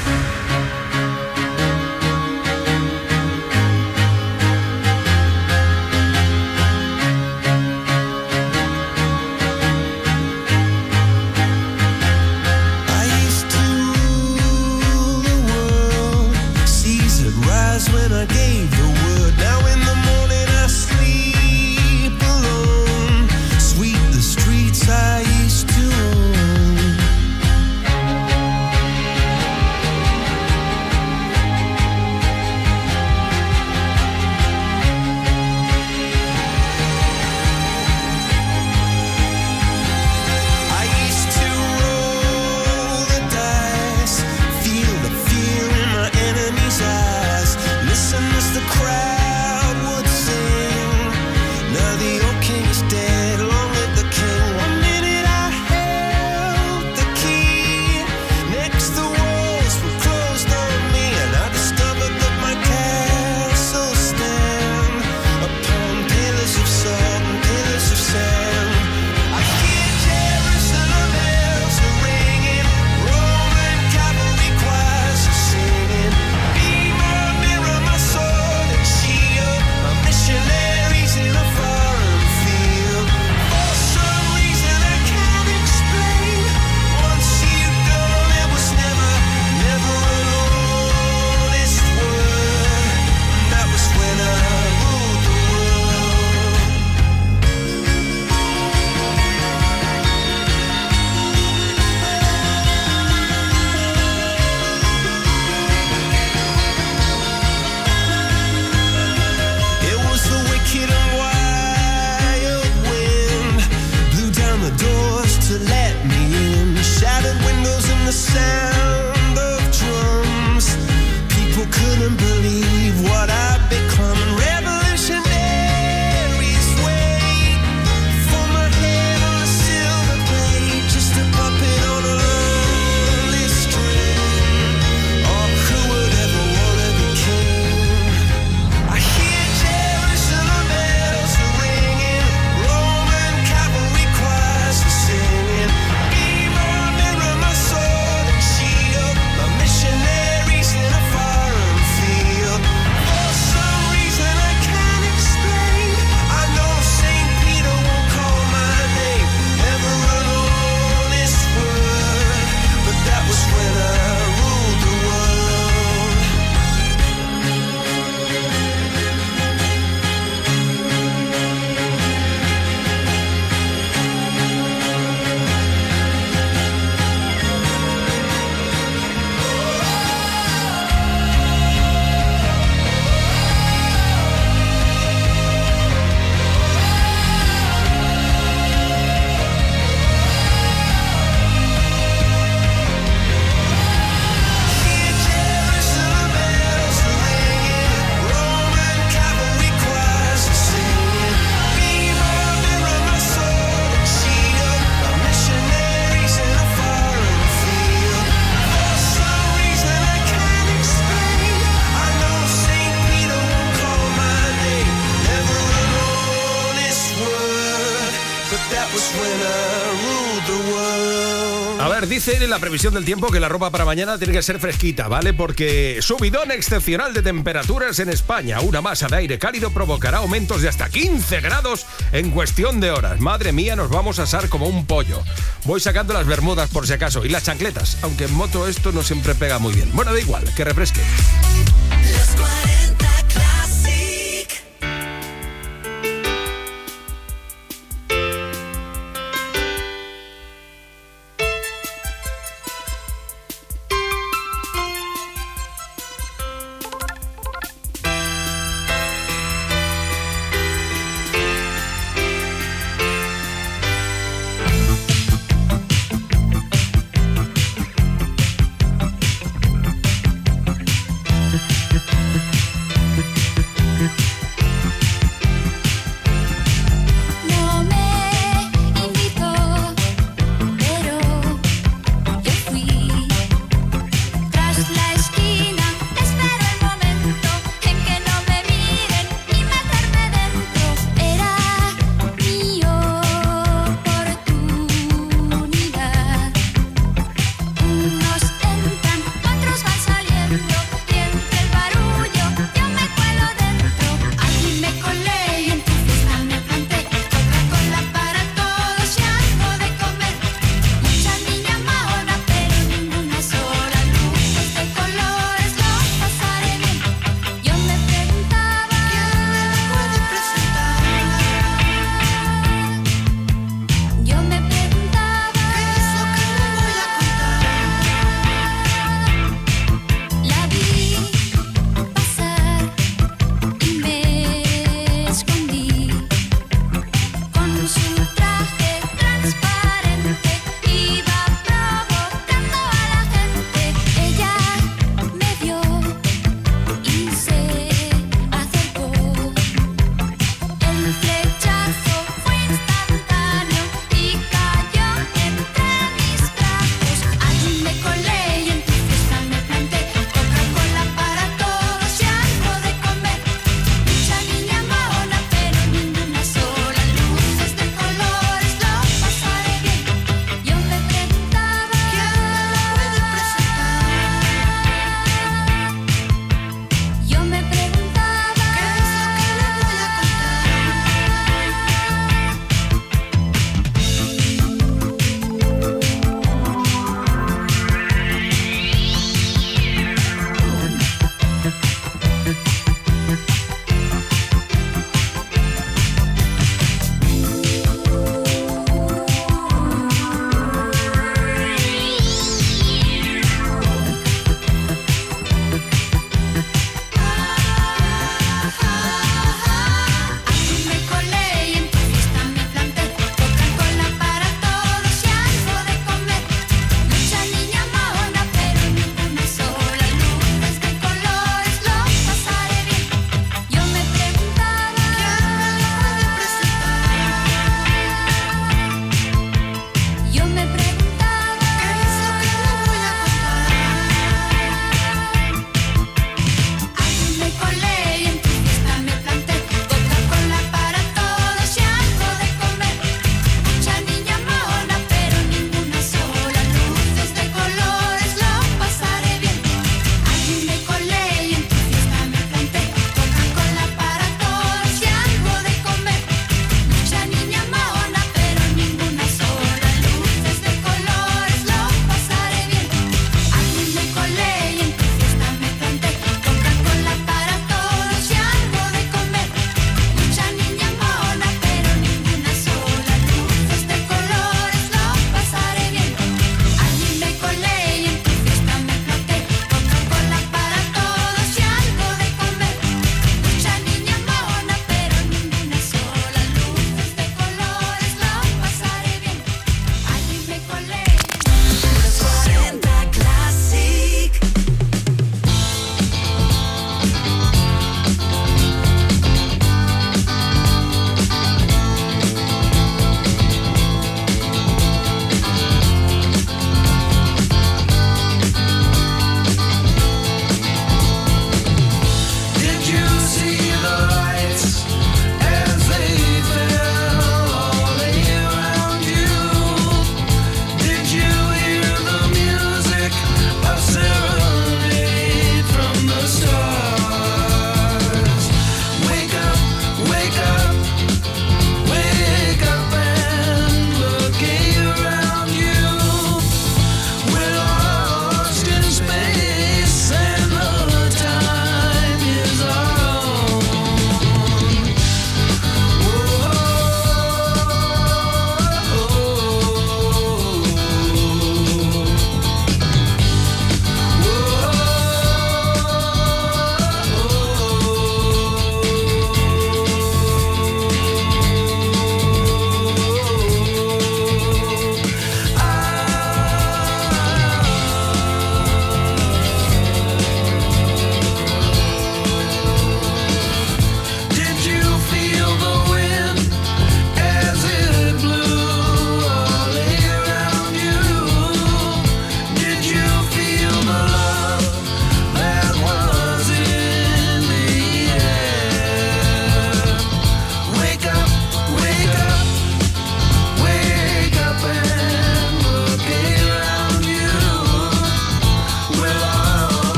en la previsión del tiempo que la ropa para mañana tiene que ser fresquita, ¿vale? Porque subidón excepcional de temperaturas en España. Una masa de aire cálido provocará aumentos de hasta 15 grados en cuestión de horas. Madre mía, nos vamos a asar como un pollo. Voy sacando las bermudas por si acaso y las chancletas, aunque en moto esto no siempre pega muy bien. Bueno, da igual, que refresque.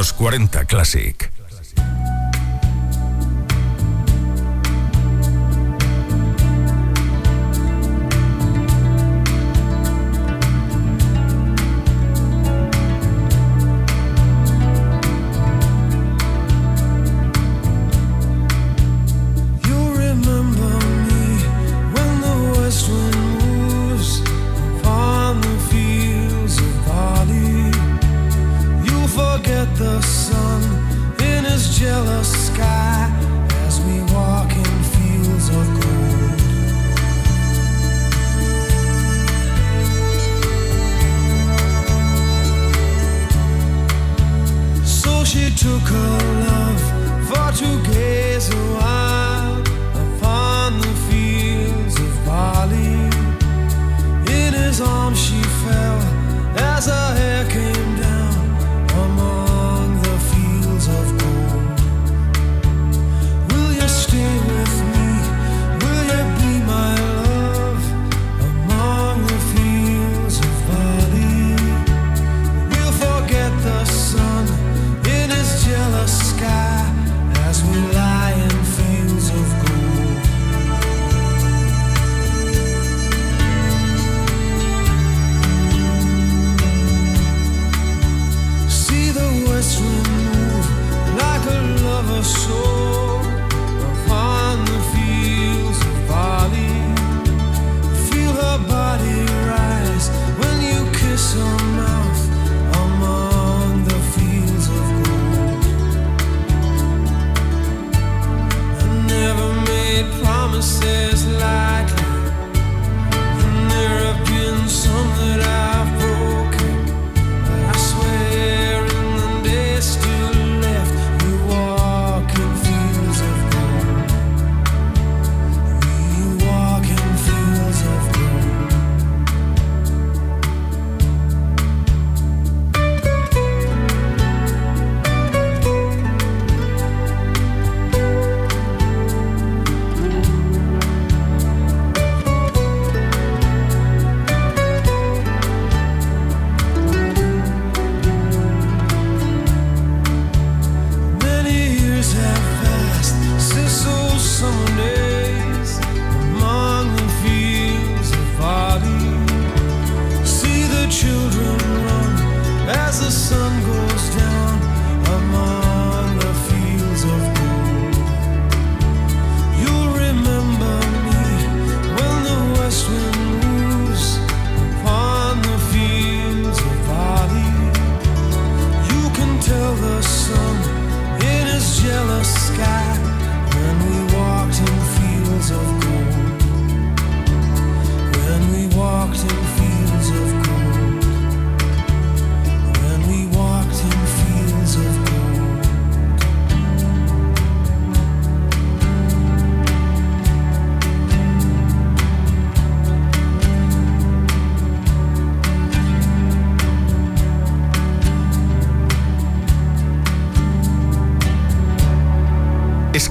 los 40 Classic.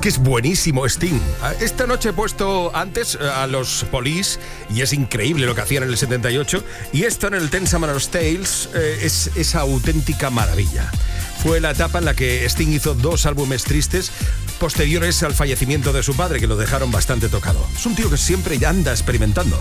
que es buenísimo Sting. Ah, esta noche he puesto antes eh, a los Police y es increíble lo que hacían en el 78. Y esto en el Ten Summer's Tales eh, es esa auténtica maravilla. Fue la etapa en la que Sting hizo dos álbumes tristes posteriores al fallecimiento de su padre, que lo dejaron bastante tocado. Es un tío que siempre ya anda experimentando.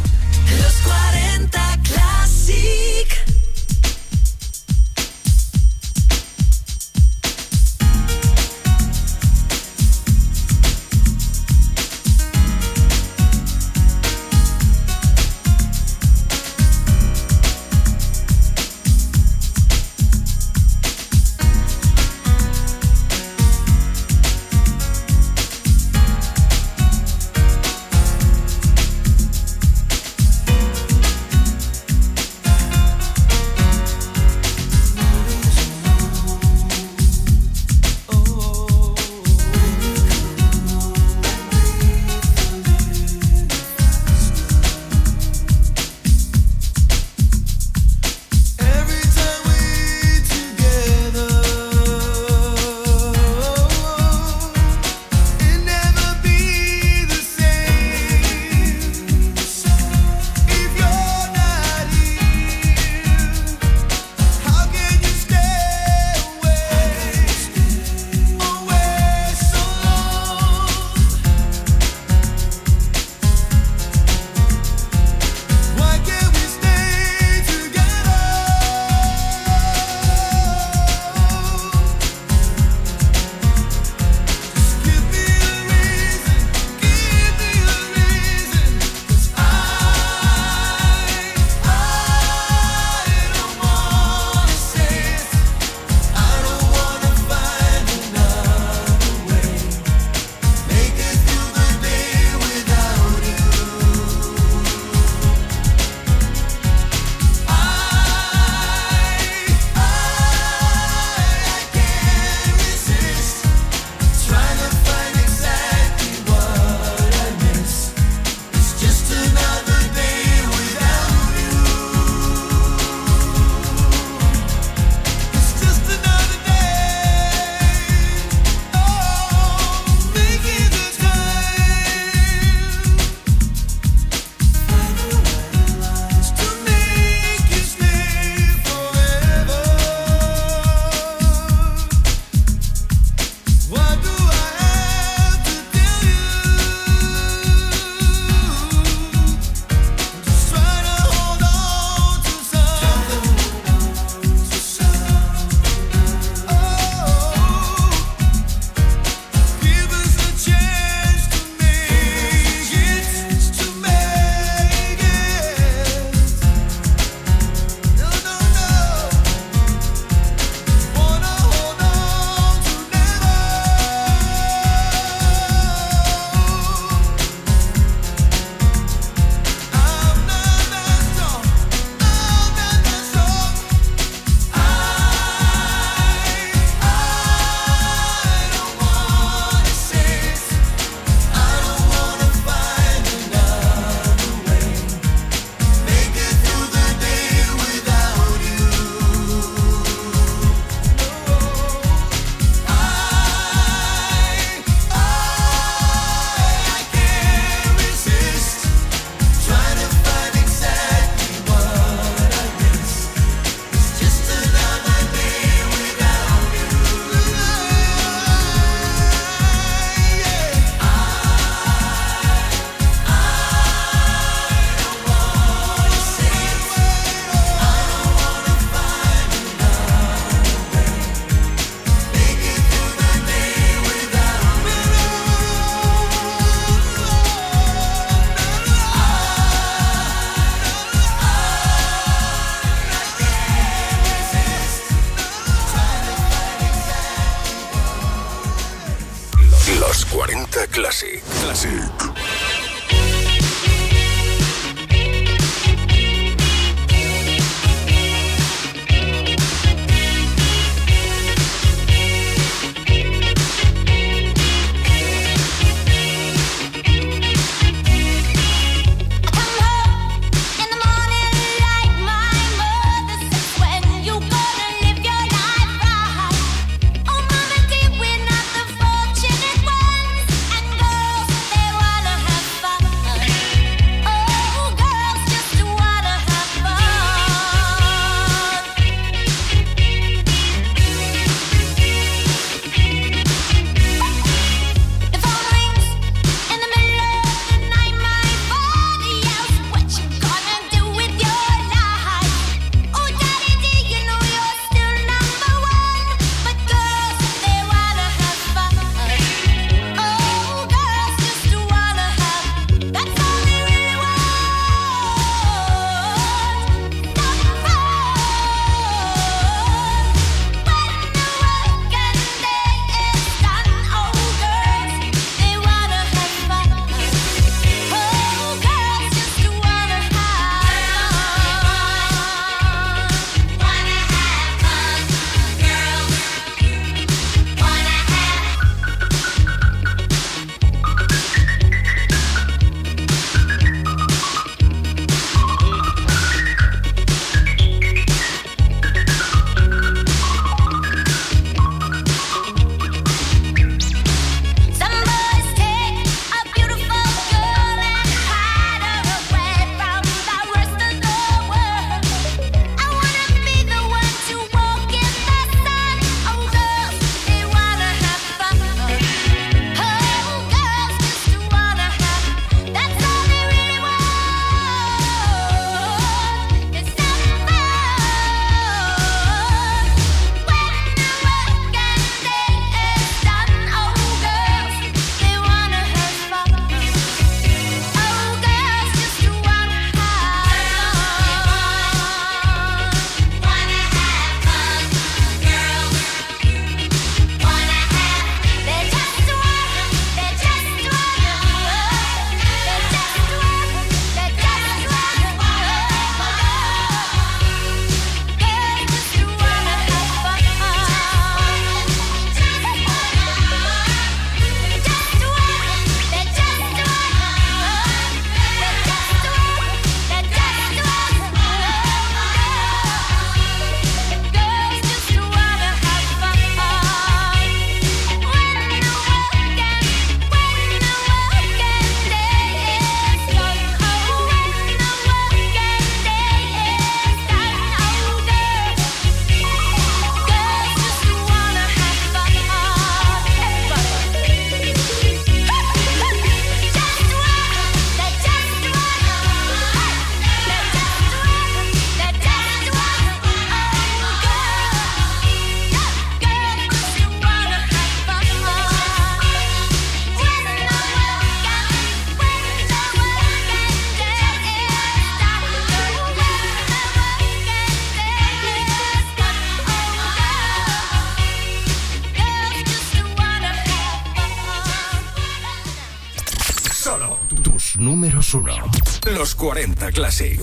Classic.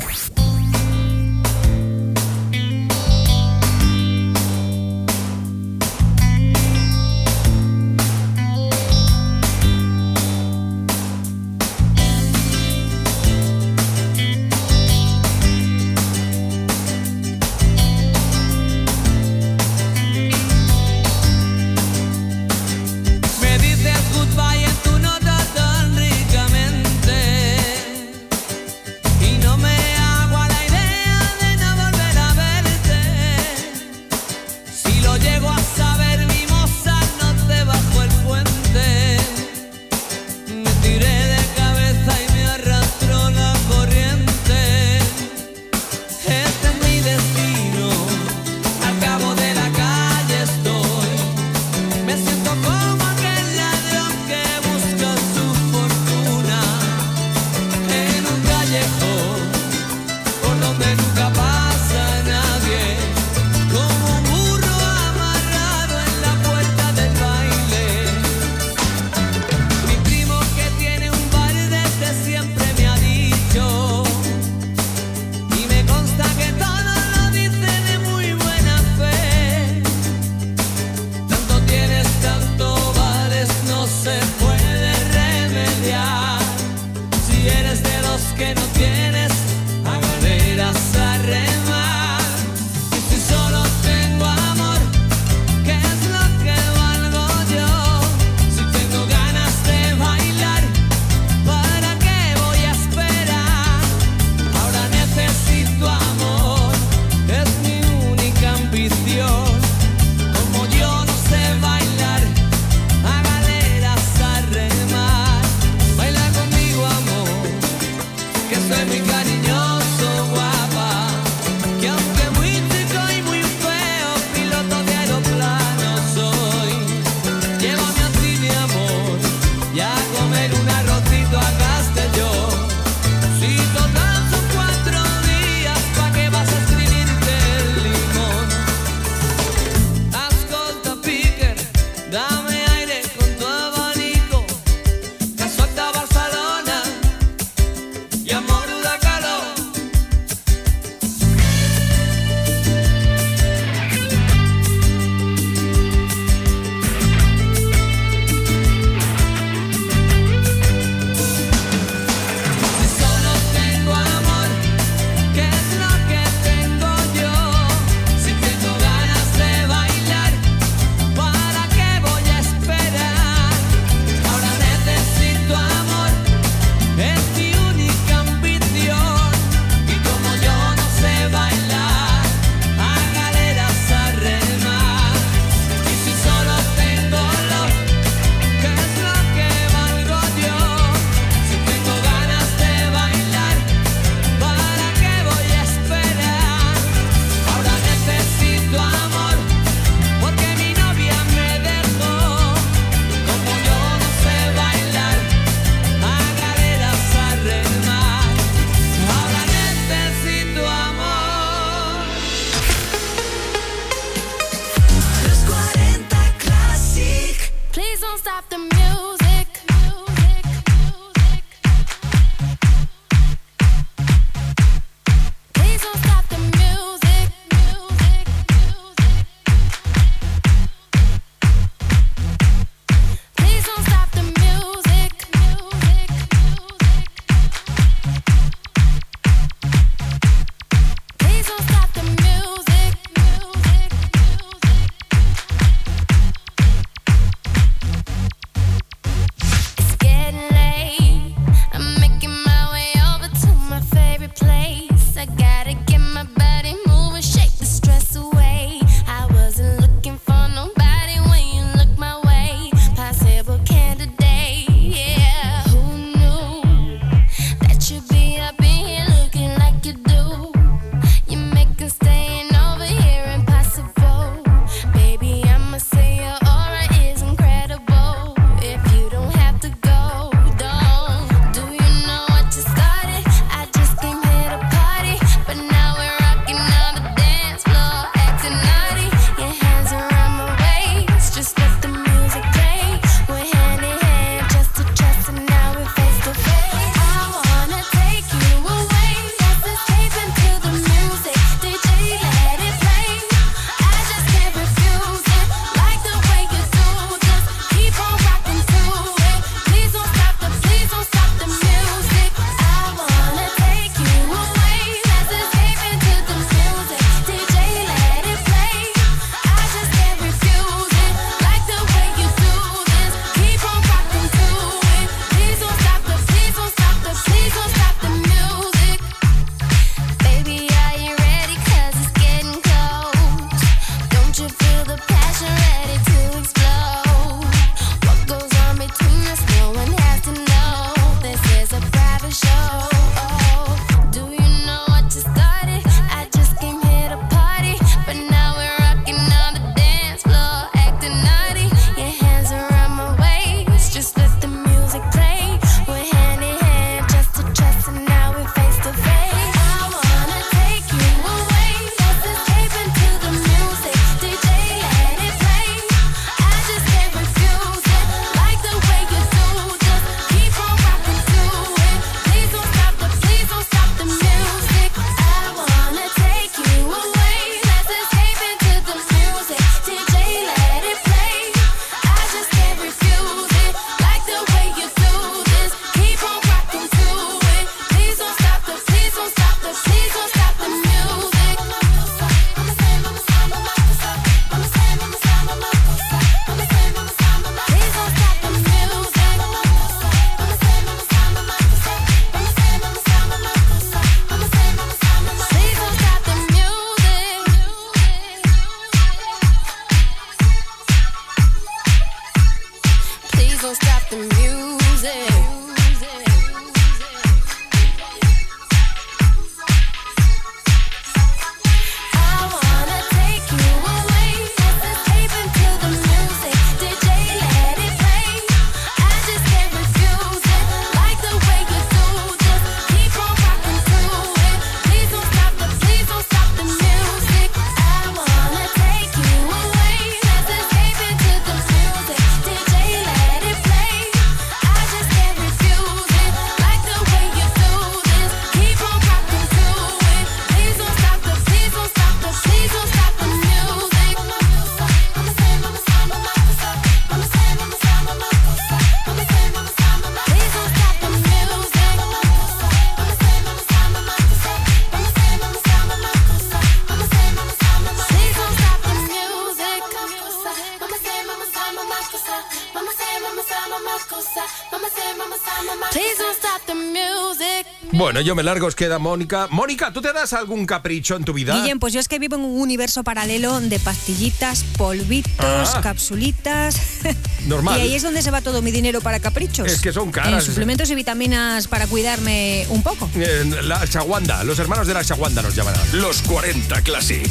Bueno, yo me largo, os queda Mónica. Mónica, ¿tú te das algún capricho en tu vida? Guillem, pues yo es que vivo en un universo paralelo de pastillitas, polvitos, Ah. capsulitas. Normal. Y ahí es donde se va todo mi dinero para caprichos. Es que son En caras. suplementos y vitaminas para cuidarme un poco. Eh, La Shawanda, los hermanos de la Shawanda nos llaman. Los 40 Classic.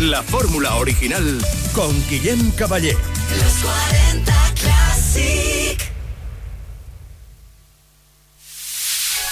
La fórmula original con Guillem Caballé. Los 40 Classic.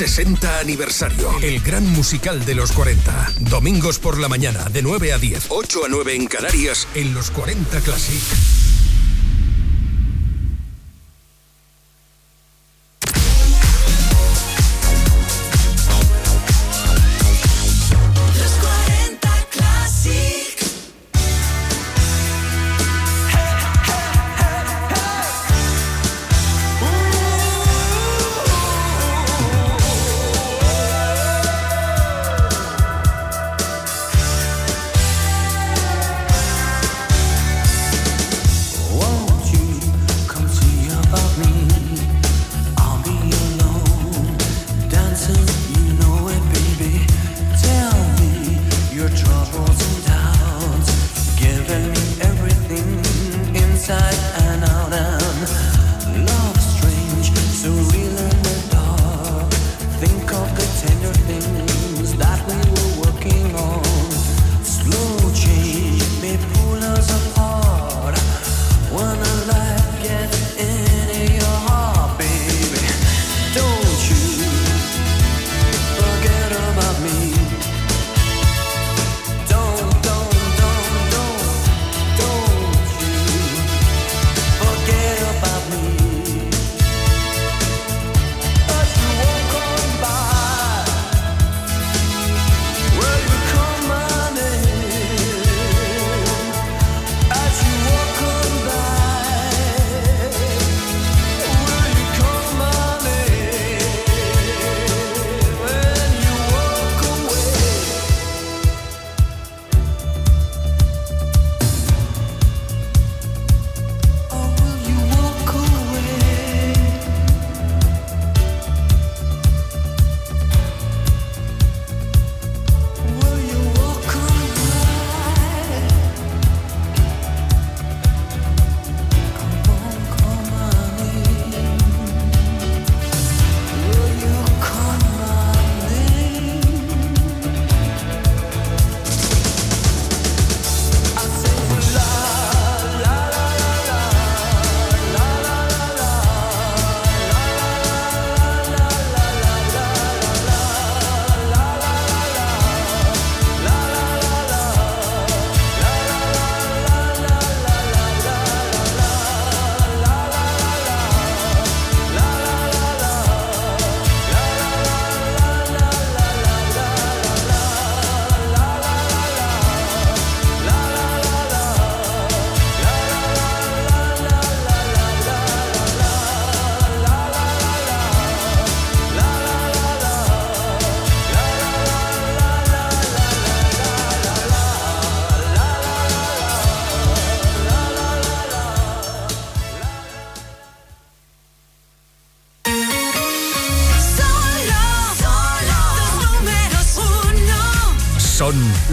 60 aniversario. El gran musical de los 40. Domingos por la mañana de 9 a 10. 8 a 9 en Canarias en los 40 Classic.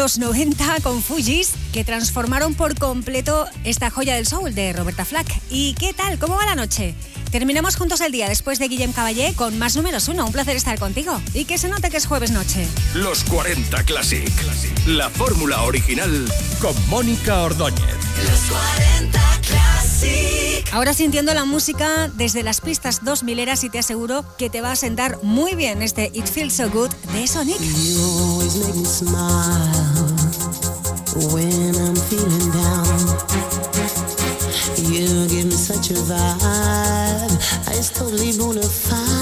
los 90 con Fujis, que transformaron por completo esta joya del soul de Roberta Flack. ¿Y qué tal? ¿Cómo va la noche? Terminamos juntos el día después de Guillem Caballé con más números uno. Un placer estar contigo. Y que se note que es jueves noche. Los 40 Classic. La fórmula original con Mónica Ordóñez. Los 40 Classic. Ahora sintiendo la música desde las pistas 2000 y te aseguro que te va a sentar muy bien este It Feels So Good de Sonic. always make me smile when I'm feeling down. You give me such a vibe, I is totally bona fide.